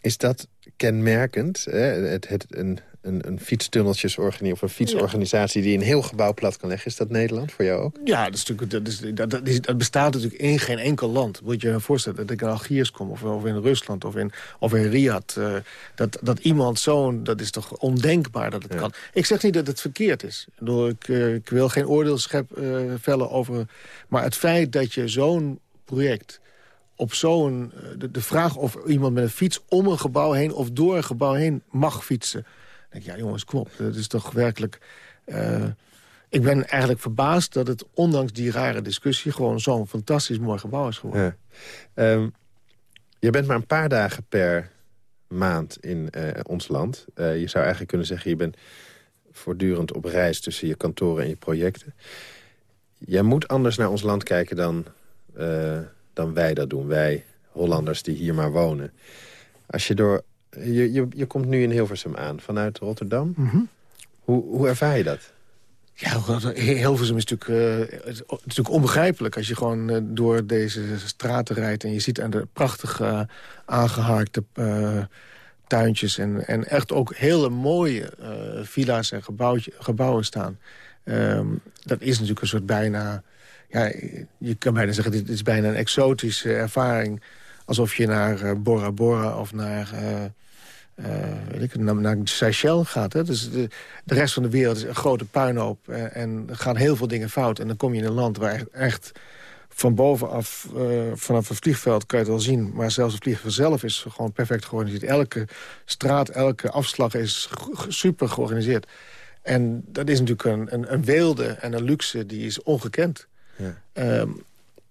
is dat kenmerkend? Hè? Het, het, een, een, een fietstunneltjesorganisatie of een fietsorganisatie... die een heel gebouw plat kan leggen. Is dat Nederland voor jou ook? Ja, dat, is natuurlijk, dat, is, dat, dat, is, dat bestaat natuurlijk in geen enkel land. Moet je je voorstellen dat ik in Algiers kom... of, of in Rusland of in, of in Riyadh. Uh, dat, dat iemand zo'n... dat is toch ondenkbaar dat het kan. Ik zeg niet dat het verkeerd is. Ik, uh, ik wil geen oordeel schep, uh, vellen over... maar het feit dat je zo'n project op zo'n... Eh, de, de, vraag of iemand met een fiets om een gebouw heen... of door een gebouw heen mag fietsen. Ja jongens, kom op. Dat is toch werkelijk... Uh, ik ben eigenlijk verbaasd dat het, ondanks die rare discussie... gewoon zo'n fantastisch mooi gebouw is geworden. Ja. Um, je bent maar een paar dagen per maand in uh, ons land. Uh, je zou eigenlijk kunnen zeggen... je bent voortdurend op reis tussen je kantoren en je projecten. Jij moet anders naar ons land kijken dan... Dan wij dat doen. Wij Hollanders die hier maar wonen. Als je door... Je, je, je komt nu in Hilversum aan vanuit Rotterdam. Mhm. hoe, hoe ervaar je dat? Ja, Hilversum is natuurlijk, uh, natuurlijk onbegrijpelijk... als je gewoon uh, door deze straten rijdt... en je ziet aan de prachtige uh, aangehaakte tuintjes... En, en echt ook hele mooie villa's en gebouwen staan. Um, dat is natuurlijk een soort bijna ja, je kan bijna zeggen, dit is bijna een exotische ervaring. Alsof je naar Bora Bora of naar, uh, weet ik, naar, naar Seychelles gaat. Hè? Dus de, de, rest van de wereld is een grote puinhoop. en er gaan heel veel dingen fout. En dan kom je in een land waar echt, echt van bovenaf, vanaf het vliegveld kan je het wel zien... maar zelfs het vliegveld zelf is gewoon perfect georganiseerd. Elke straat, elke afslag is super georganiseerd. En dat is natuurlijk een, een, een weelde en een luxe die is ongekend. Ja. Ehm,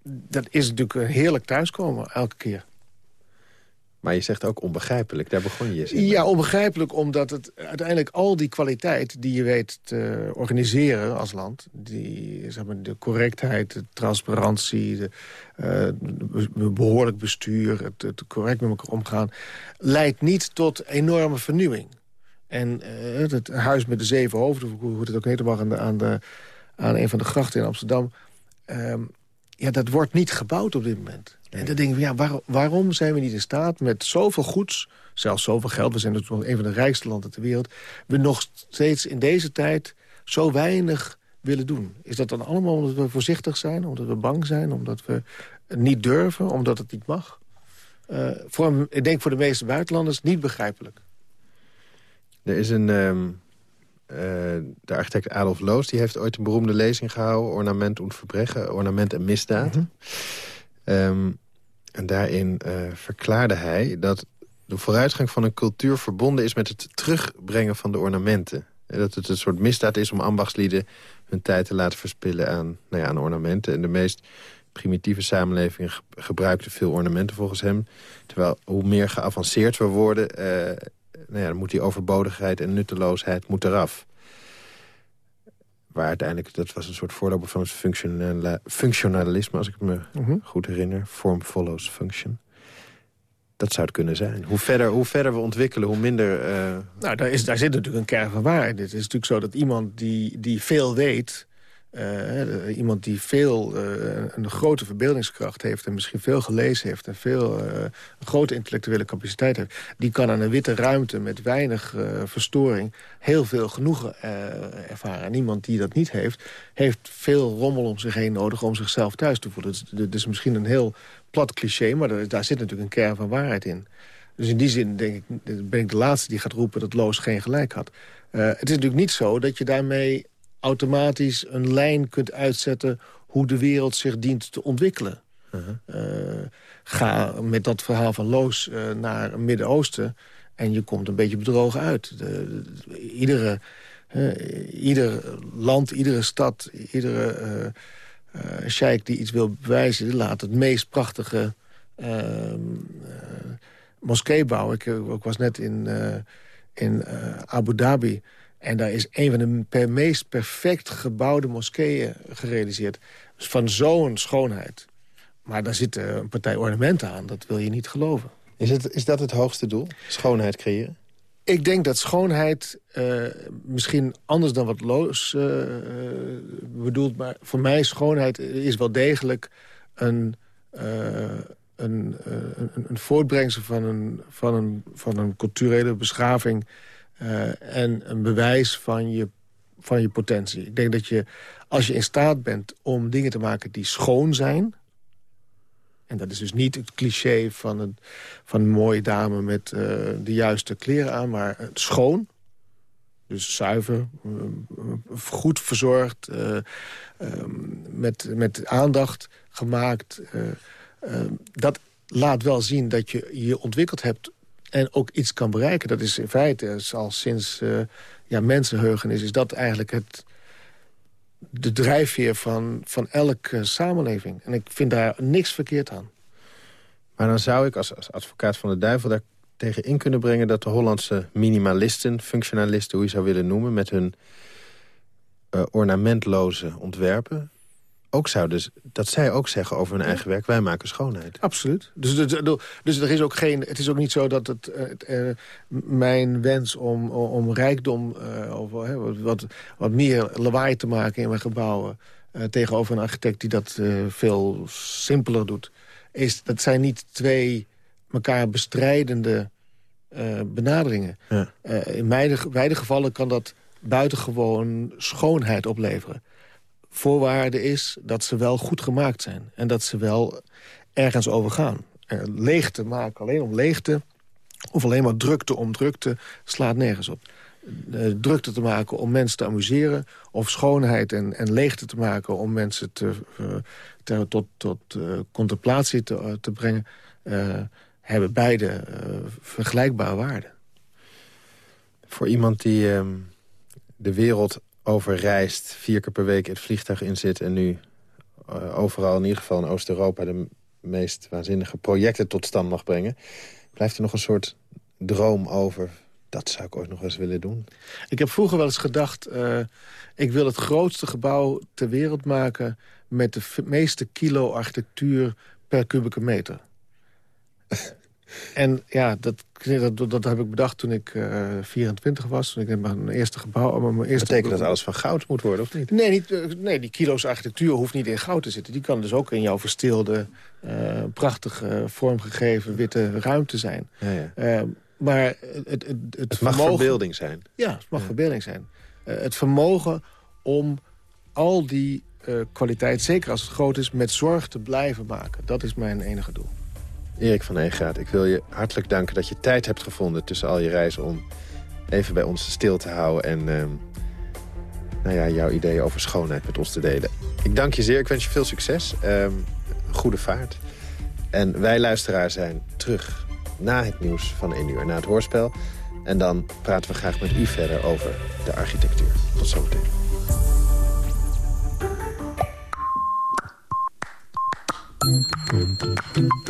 dat is natuurlijk een heerlijk thuiskomen elke keer. Maar je zegt ook onbegrijpelijk, daar begon je Ja, onbegrijpelijk omdat het uiteindelijk al die kwaliteit die je weet te organiseren als land... die, zeg maar, de correctheid, de transparantie, de, uh, behoorlijk bestuur... Het, het, correct met elkaar omgaan, leidt niet tot enorme vernieuwing. En uh, het huis met de zeven hoofden, hoe het ook heet aan, de, aan, de, aan een van de grachten in Amsterdam... Um, ja, dat wordt niet gebouwd op dit moment. En dan denk ik, ja, waarom zijn we niet in staat met zoveel goeds... zelfs zoveel geld, we zijn natuurlijk een van de rijkste landen ter wereld... we nog steeds in deze tijd zo weinig willen doen. Is dat dan allemaal omdat we voorzichtig zijn, omdat we bang zijn... omdat we niet durven, omdat het niet mag? Uh, voor, ik denk voor de meeste buitenlanders niet begrijpelijk. Er is een... Um uh, de architect Adolf Loos die heeft ooit een beroemde lezing gehouden... Ornament en Verbrechen, Ornament en Misdaad. Mm en daarin uh, verklaarde hij dat de vooruitgang van een cultuur verbonden is... met het terugbrengen van de ornamenten. Dat het een soort misdaad is om ambachtslieden hun tijd te laten verspillen aan, nou ja, aan ornamenten. En de meest primitieve samenlevingen gebruikten veel ornamenten volgens hem. Terwijl hoe meer geavanceerd we worden... Uh, nou ja, dan moet die overbodigheid en nutteloosheid moet eraf. Waar uiteindelijk, dat was een soort voorloper van het functionalisme... als ik me mhm. goed herinner. Form follows function. Dat zou het kunnen zijn. Hoe verder, hoe verder we ontwikkelen, hoe minder... Uh... Nou, daar, is, daar zit natuurlijk een kern van waarheid. Het is natuurlijk zo dat iemand die, die veel weet... Uh, iemand die veel, uh, een grote verbeeldingskracht heeft... en misschien veel gelezen heeft en veel uh, grote intellectuele capaciteit heeft... die kan aan een witte ruimte met weinig verstoring heel veel genoegen ervaren. En iemand die dat niet heeft, heeft veel rommel om zich heen nodig... om zichzelf thuis te voelen. Dat is, misschien een heel plat cliché, maar daar, zit natuurlijk een kern van waarheid in. Dus in die zin denk ik, ben ik de laatste die gaat roepen dat Loos geen gelijk had. het is natuurlijk niet zo dat je daarmee automatisch een lijn kunt uitzetten... hoe de wereld zich dient te ontwikkelen. Uh ga met dat verhaal van Loos uh, naar het Midden-Oosten... en je komt een beetje bedrogen uit. De, iedere, ieder land, iedere stad, iedere uh, sheik die iets wil bewijzen... laat het meest prachtige moskee bouwen. Ik, ik, was net in, in Abu Dhabi... En daar is een van de per meest perfect gebouwde moskeeën gerealiseerd. Dus van zo'n schoonheid. Maar daar zitten een partij ornamenten aan. Dat wil je niet geloven. Is, het, is dat het hoogste doel? Schoonheid creëren? Ik denk dat schoonheid uh, misschien anders dan wat Loos uh, bedoelt... maar voor mij schoonheid is wel degelijk een, uh, een, een, een, voortbrengsel van een, van, een, van een culturele beschaving... Uh, en een bewijs van je, van je potentie. Ik denk dat je, als je in staat bent om dingen te maken die schoon zijn... en dat is dus niet het cliché van een, van mooie dame met uh, de juiste kleren aan... maar uh, schoon, dus zuiver, goed verzorgd, met, met aandacht gemaakt... dat laat wel zien dat je je ontwikkeld hebt en ook iets kan bereiken. Dat is in feite, al sinds uh, ja, mensenheugenis... is dat eigenlijk het, de drijfveer van, van elke samenleving. En ik vind daar niks verkeerd aan. Maar dan zou ik als, als advocaat van de duivel daar tegen in kunnen brengen... dat de Hollandse minimalisten, functionalisten, hoe je zou willen noemen... met hun uh, ornamentloze ontwerpen ook zouden, dat zij ook zeggen over hun eigen werk... wij maken schoonheid. Absoluut. Dus, dus, dus er is ook geen, het is ook niet zo dat het, uh, mijn wens om, om rijkdom... Uh, of wat, wat meer lawaai te maken in mijn gebouwen... tegenover een architect die dat veel simpeler doet... Is, dat zijn niet twee elkaar bestrijdende benaderingen. Ja. in beide gevallen kan dat buitengewoon schoonheid opleveren voorwaarde is dat ze wel goed gemaakt zijn. En dat ze wel ergens over gaan. leegte maken alleen om leegte... of alleen maar drukte om drukte slaat nergens op. Uh, drukte te maken om mensen te amuseren... of schoonheid en, en leegte te maken om mensen te, uh, tot, tot uh, contemplatie te, te brengen... hebben beide vergelijkbare waarden. Voor iemand die ehm, de wereld overreist, vier keer per week het vliegtuig in zit... en nu uh, overal, in ieder geval in Oost-Europa... de meest waanzinnige projecten tot stand mag brengen... blijft er nog een soort droom over... dat zou ik ooit nog eens willen doen. Ik heb vroeger wel eens gedacht... Uh, ik wil het grootste gebouw ter wereld maken... met de meeste kilo architectuur per kubieke meter. En ja, dat, dat, dat heb ik bedacht toen ik uh, eh, 24 was. Toen ik mijn eerste gebouw... Mijn eerste Betekent dat alles van goud moet worden, of niet? Nee, niet, eh, nee, die kilo's architectuur hoeft niet in goud te zitten. Die kan dus ook in jouw verstilde, uh, prachtige, vormgegeven witte ruimte zijn. Ja, ja. maar het, het, het, het mag verbeelding zijn. Ja, het mag verbeelding zijn. het vermogen om al die kwaliteit, zeker als het groot is... met zorg te blijven maken. Dat is mijn enige doel. Erik van Eegaard, ik wil je hartelijk danken dat je tijd hebt gevonden... tussen al je reizen om even bij ons stil te houden... en uh, nou ja, jouw ideeën over schoonheid met ons te delen. Ik dank je zeer, ik wens je veel succes. Uh, goede vaart. En wij luisteraars zijn terug na het nieuws van 1 uur, na het hoorspel. En dan praten we graag met u verder over de architectuur. Tot zometeen.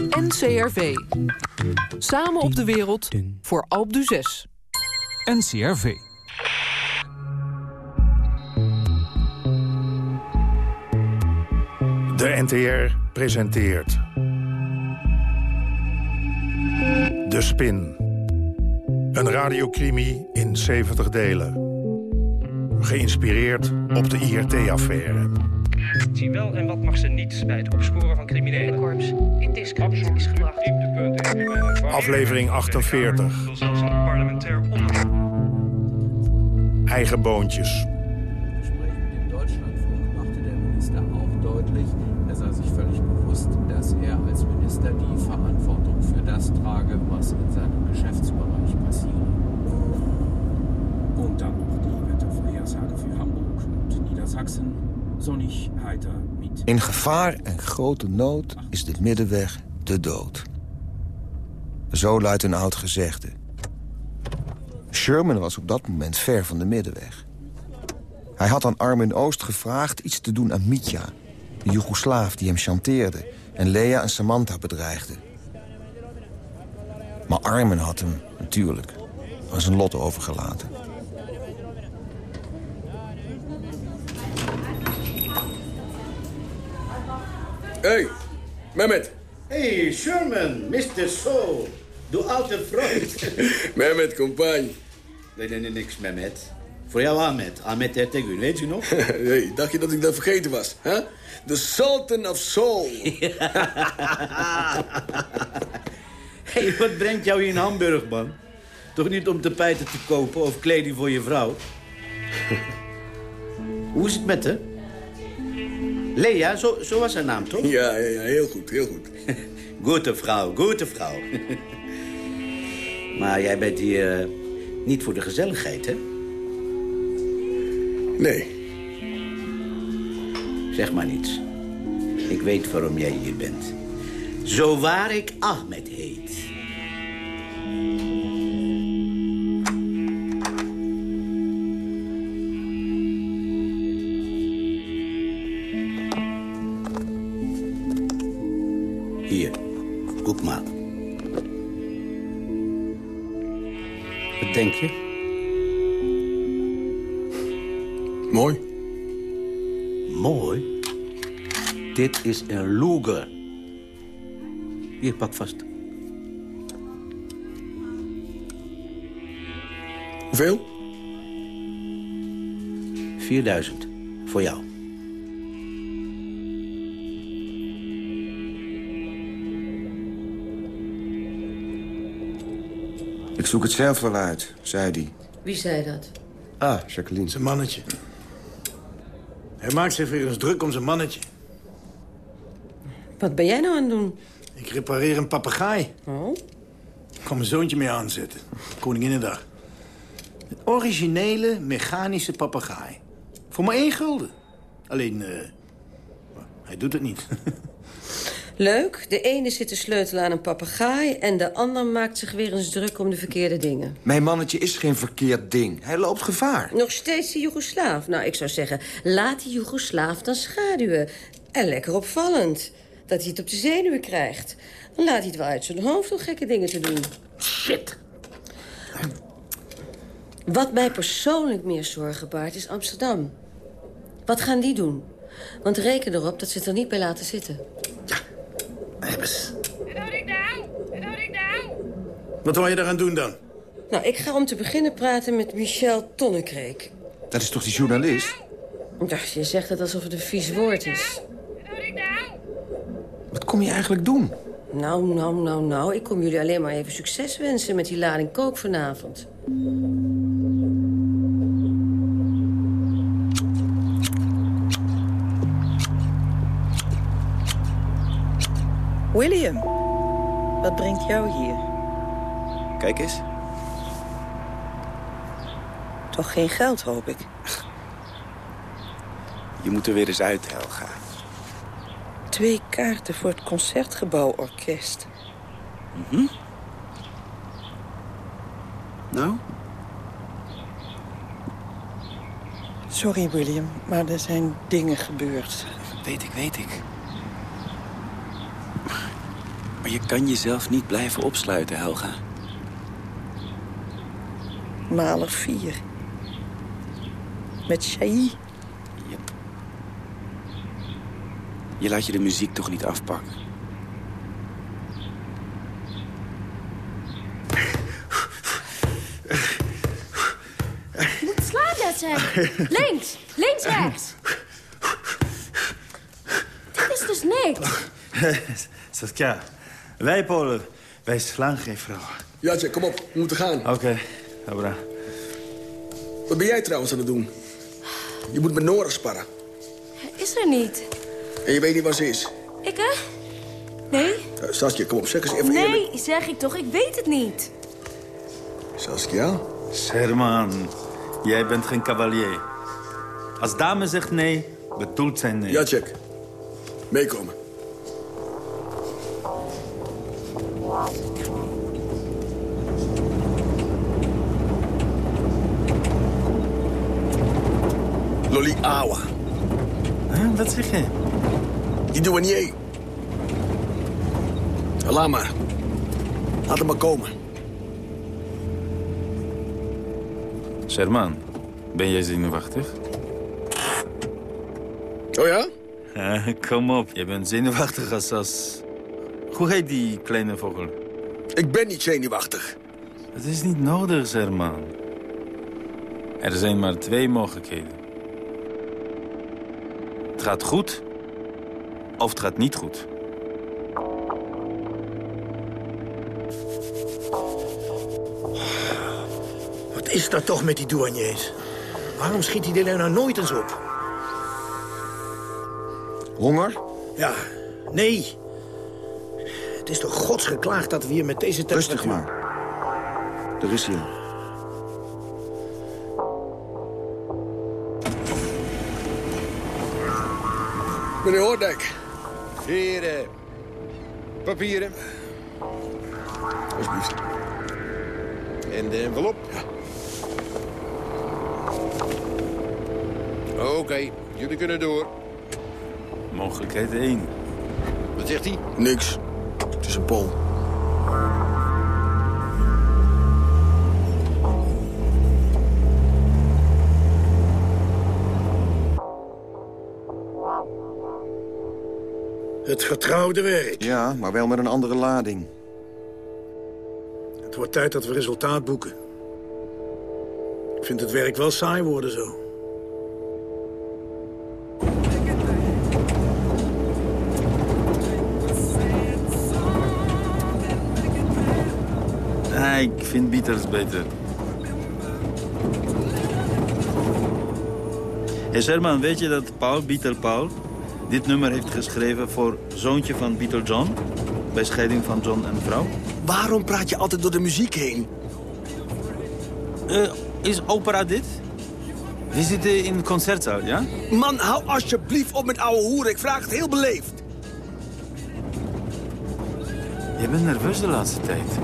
NCRV. Samen op de wereld voor Alp du 6. NCRV. De NTR presenteert... De Spin. Een radiocrimi in 70 delen. Geïnspireerd op de IRT-affaire. Zie wel en wat mag ze niet bij het opsporen van criminelen. Korps in discrediet is gebracht. Aflevering 48. Zelfs een parlementair onderzoek. Eigen boontjes. Gespräch mit dem Deutschlandfunk machte der Minister auch deutlich, er sei sich völlig bewusst, dass er als Minister die Verantwortung für das trage, was in seinem Geschäftsbereich passiere. Und dann noch die Wettervorhersage für Hamburg und Niedersachsen. In gevaar en grote nood is de middenweg de dood. Zo luidt een oud gezegde. Sherman was op dat moment ver van de middenweg. Hij had aan Armin Oost gevraagd iets te doen aan Mitja... de Joegoslaaf die hem chanteerde... en Lea en Samantha bedreigde. Maar Armin had hem, natuurlijk, aan zijn lot overgelaten. Hey, Mehmet. Hey, Sherman, Mr. Soul. Du alte Freund. Mehmet, compagnie. Nee, nee, nee, niks, Mehmet. Voor jou Ahmed. Ahmed Ertegün, weet je nog? hey, dacht je dat ik dat vergeten was, hè? The Sultan of Soul. hey, wat brengt jou hier in Hamburg, man? Toch niet om tapijten te kopen of kleding voor je vrouw? Hoe is het met haar? Lea, zo, zo was haar naam, toch? Ja, ja, ja, heel goed, heel goed. Goede vrouw, goede vrouw. maar jij bent hier eh, niet voor de gezelligheid, hè? Nee. Zeg maar niets. Ik weet waarom jij hier bent. Zo waar ik Ahmed heet. Is een Luger. Hier, pak vast. Hoeveel? 4000. Voor jou. Ik zoek het zelf wel uit, zei hij. Wie zei dat? Ah, Jacqueline. Zijn mannetje. Hij maakt zich weer eens druk om zijn mannetje. Wat ben jij nou aan het doen? Ik repareer een papegaai. Oh? Ik kan mijn zoontje mee aanzetten. Koninginnedag. Een originele mechanische papegaai. Voor maar één gulden. Alleen, eh, hij doet het niet. Leuk. De ene zit te sleutelen aan een papegaai... en de ander maakt zich weer eens druk om de verkeerde dingen. Mijn mannetje is geen verkeerd ding. Hij loopt gevaar. Nog steeds die Joegoslaaf. Nou, ik zou zeggen, laat die Joegoslaaf dan schaduwen. En lekker opvallend. Dat hij het op de zenuwen krijgt. Dan laat hij het wel uit zijn hoofd om gekke dingen te doen. Shit. Wat mij persoonlijk meer zorgen baart is Amsterdam. Wat gaan die doen? Want reken erop dat ze het er niet bij laten zitten. Hebben ze. Wat wil je daaraan doen dan? Nou, ik ga om te beginnen praten met Michel Tonnekreek. Dat is toch die journalist? Dacht, je zegt het alsof het een vies woord is. Wat kom je eigenlijk doen? Nou, nou, nou, nou. Ik kom jullie alleen maar even succes wensen met die lading kook vanavond. William, wat brengt jou hier? Kijk eens. Toch geen geld, hoop ik. Je moet er weer eens uit, Helga. Twee kaarten voor het Concertgebouworkest. Mhm. Nou? Sorry, William, maar er zijn dingen gebeurd. Weet ik, weet ik. Maar je kan jezelf niet blijven opsluiten, Helga. Maler 4. Met Shai. Je laat je de muziek toch niet afpakken? Je moet slaan, Jacek. Links, links, rechts. Dit is dus niks. Saskia, wij Polen, wij slaan geen vrouw. Jacek, kom op. We moeten gaan. Oké, dobra. Wat ben jij trouwens aan het doen? Je moet met Nora sparren. Is er niet. En je weet niet waar ze is. Ik, hè? Nee? Uh, Saskia, kom op. Zeg eens even eerlijk. Nee, zeg ik toch. Ik weet het niet. Saskia? Sherman, jij bent geen cavalier. Als dame zegt nee, bedoelt zij nee. Jacek, meekomen. Loli Awa. Huh? Wat zeg je? Die douanier. Laat maar. Laat hem maar komen. Sherman, ben jij zenuwachtig? Oh ja? kom op, je bent zenuwachtig als, als... Hoe heet die kleine vogel? Ik ben niet zenuwachtig. Het is niet nodig, Sherman. Er zijn maar twee mogelijkheden. Het gaat goed, of het gaat niet goed. Wat is dat toch met die douaniers? Waarom schiet die delen nou nooit eens op? Honger? Ja, nee. Het is toch gods geklaagd dat we hier met deze temperatuur... Rustig maar. Er is hier. Meneer Hoordijk. Hier, eh, papieren. Alsjeblieft. En de envelop. Oké, jullie kunnen door. Mogelijkheid 1. Wat zegt hij? Niks. Het is een pol. Het getrouwde werk. Ja, maar wel met een andere lading. Het wordt tijd dat we resultaat boeken. Ik vind het werk wel saai worden zo. Ah, ik vind Beatles beter. Hey Sherman, weet je dat Paul, Beatle Paul, dit nummer heeft geschreven voor zoontje van Beatle John? Bij scheiding van John en vrouw? Waarom praat je altijd door de muziek heen? Eh, is opera dit? We zitten in een concertzaal, ja? Man, hou alsjeblieft op met ouwe hoeren. Ik vraag het heel beleefd. Je bent nerveus de laatste tijd.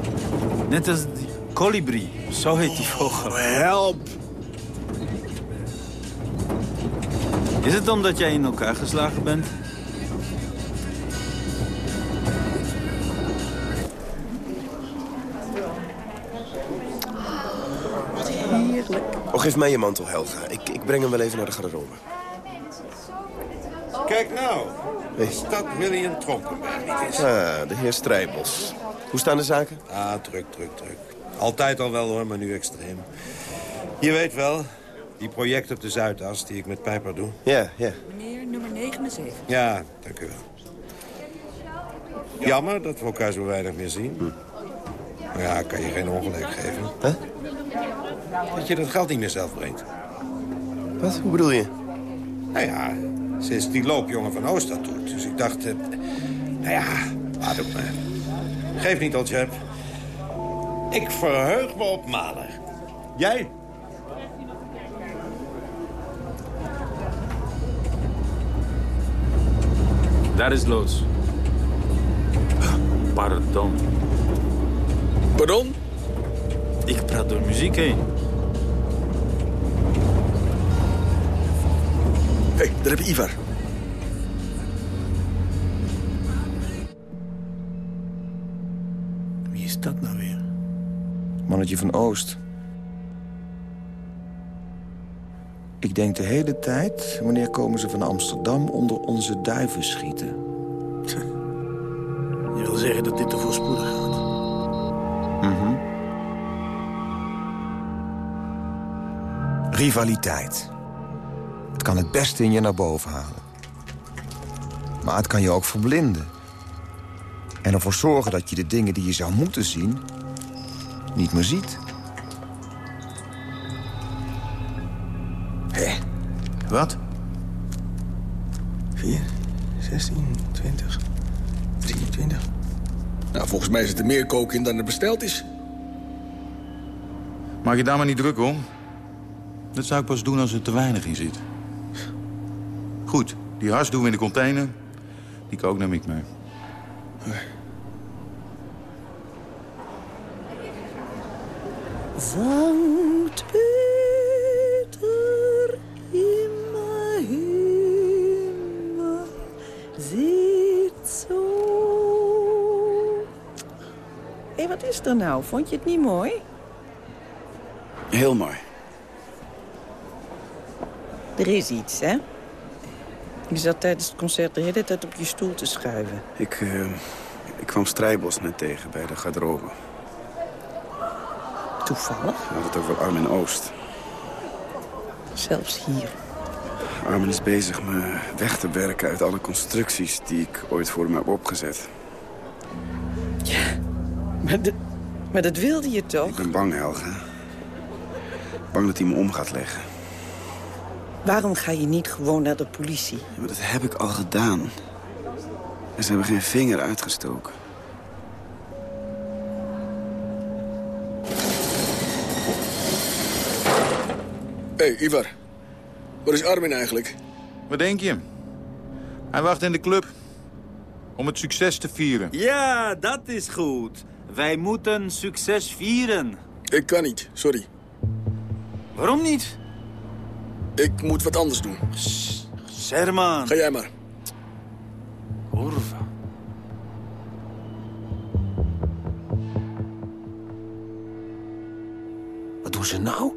Net als die kolibrie. Zo heet die vogel. help. Is het omdat jij in elkaar geslagen bent? Wat heerlijk. Oh, geef mij je mantel, Helga. Ik, ik breng hem wel even naar de garderobe. Kijk nou. Hey. Is dat William Tronkenberg niet is? Ah, de heer Strijbos. Hoe staan de zaken? Ah, druk, druk, druk. Altijd al wel hoor, maar nu extreem. Je weet wel, die project op de Zuidas die ik met Pijper doe. Ja, ja. Meneer, nummer 79. Ja, dank u wel. Jammer dat we elkaar zo weinig meer zien. Maar ja, kan je geen ongelijk geven. Huh? Dat je dat geld niet meer zelf brengt. Wat? Hoe bedoel je? Nou ja, sinds die loopjongen van Oost dat doet. Dus ik dacht, eh, nou ja, laat het maar. Geef niet, Olchep. Ik verheug me op Maler. Jij? Daar is loods. Pardon. Pardon? Ik praat door muziek heen. Hé, hey, daar heb je Ivar. Wie is dat nou weer? Mannetje van Oost. Ik denk de hele tijd, wanneer komen ze van Amsterdam onder onze duiven schieten? Je wil zeggen dat dit te voorspoedig gaat. Mhm. Rivaliteit. Het kan het beste in je naar boven halen. Maar het kan je ook verblinden. En ervoor zorgen dat je de dingen die je zou moeten zien... niet meer ziet. 16, 20, 23. Nou, volgens mij zit er meer kook in dan er besteld is. Maak je daar maar niet druk om. Dat zou ik pas doen als er te weinig in zit. Goed, die hars doen we in de container. Die kook neem ik mee. Peter er nou? Vond je het niet mooi? Heel mooi. Er is iets, hè? Je zat tijdens het concert de hele tijd op je stoel te schuiven. Ik, eh, ik kwam Strijbos net tegen bij de garderobe. Toevallig? We hadden het over Armin Oost. Zelfs hier. Armin is bezig me weg te werken uit alle constructies die ik ooit voor hem heb opgezet. Maar, de- maar dat wilde je Ik toch? ben bang, Helga. Bang dat hij me om gaat leggen. Waarom ga je niet gewoon naar de politie? Ja, maar dat heb ik al gedaan. En ze hebben geen vinger uitgestoken. Hé, hey, Ivar. Waar is Armin eigenlijk? Wat denk je? Hij wacht in de club. Om het succes te vieren. Ja, dat is goed. Wij moeten succes vieren. Ik kan niet, sorry. Waarom niet? Ik moet wat anders doen. Serman. Ga jij maar. Kurva. Wat doen ze nou?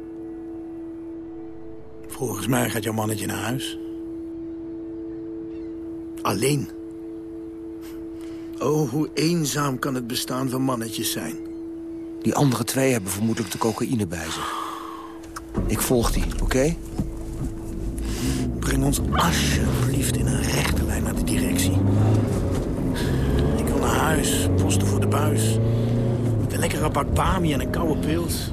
Volgens mij gaat jouw mannetje naar huis. Alleen. Oh, hoe eenzaam kan het bestaan van mannetjes zijn. Die andere twee hebben vermoedelijk de cocaïne bij zich. Ik volg die, oké? Breng ons alsjeblieft in een rechte lijn naar de directie. Ik wil naar huis, posten voor de buis. Met een lekkere bak bami en een koude pils.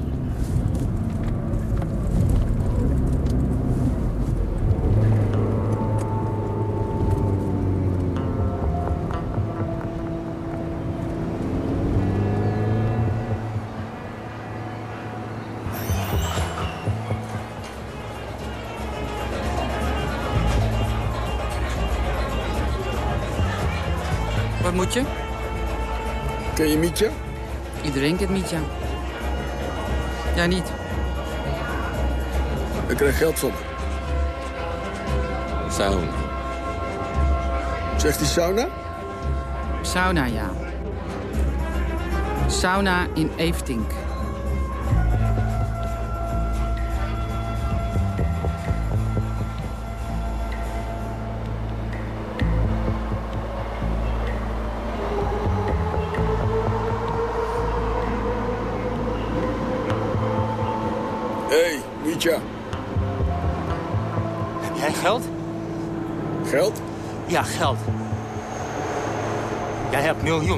Wat moet je? Ken je Mietje? Iedereen kent Mietja. Jij niet. Ik krijg geld van. Sauna. Zegt die sauna? Sauna, ja. Sauna in Eefdink.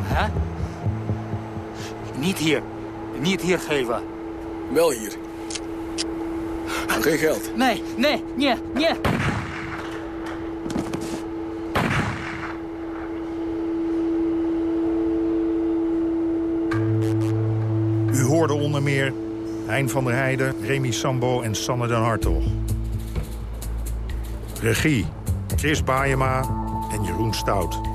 Hè? Niet hier. Niet hier geven. Wel hier. Geen geld. Nee, nee, nee, nee. U hoorde onder meer Hein van der Heijden, Remy Sambo en Sanne den Hartog. Regie Chris Baayema en Jeroen Stout.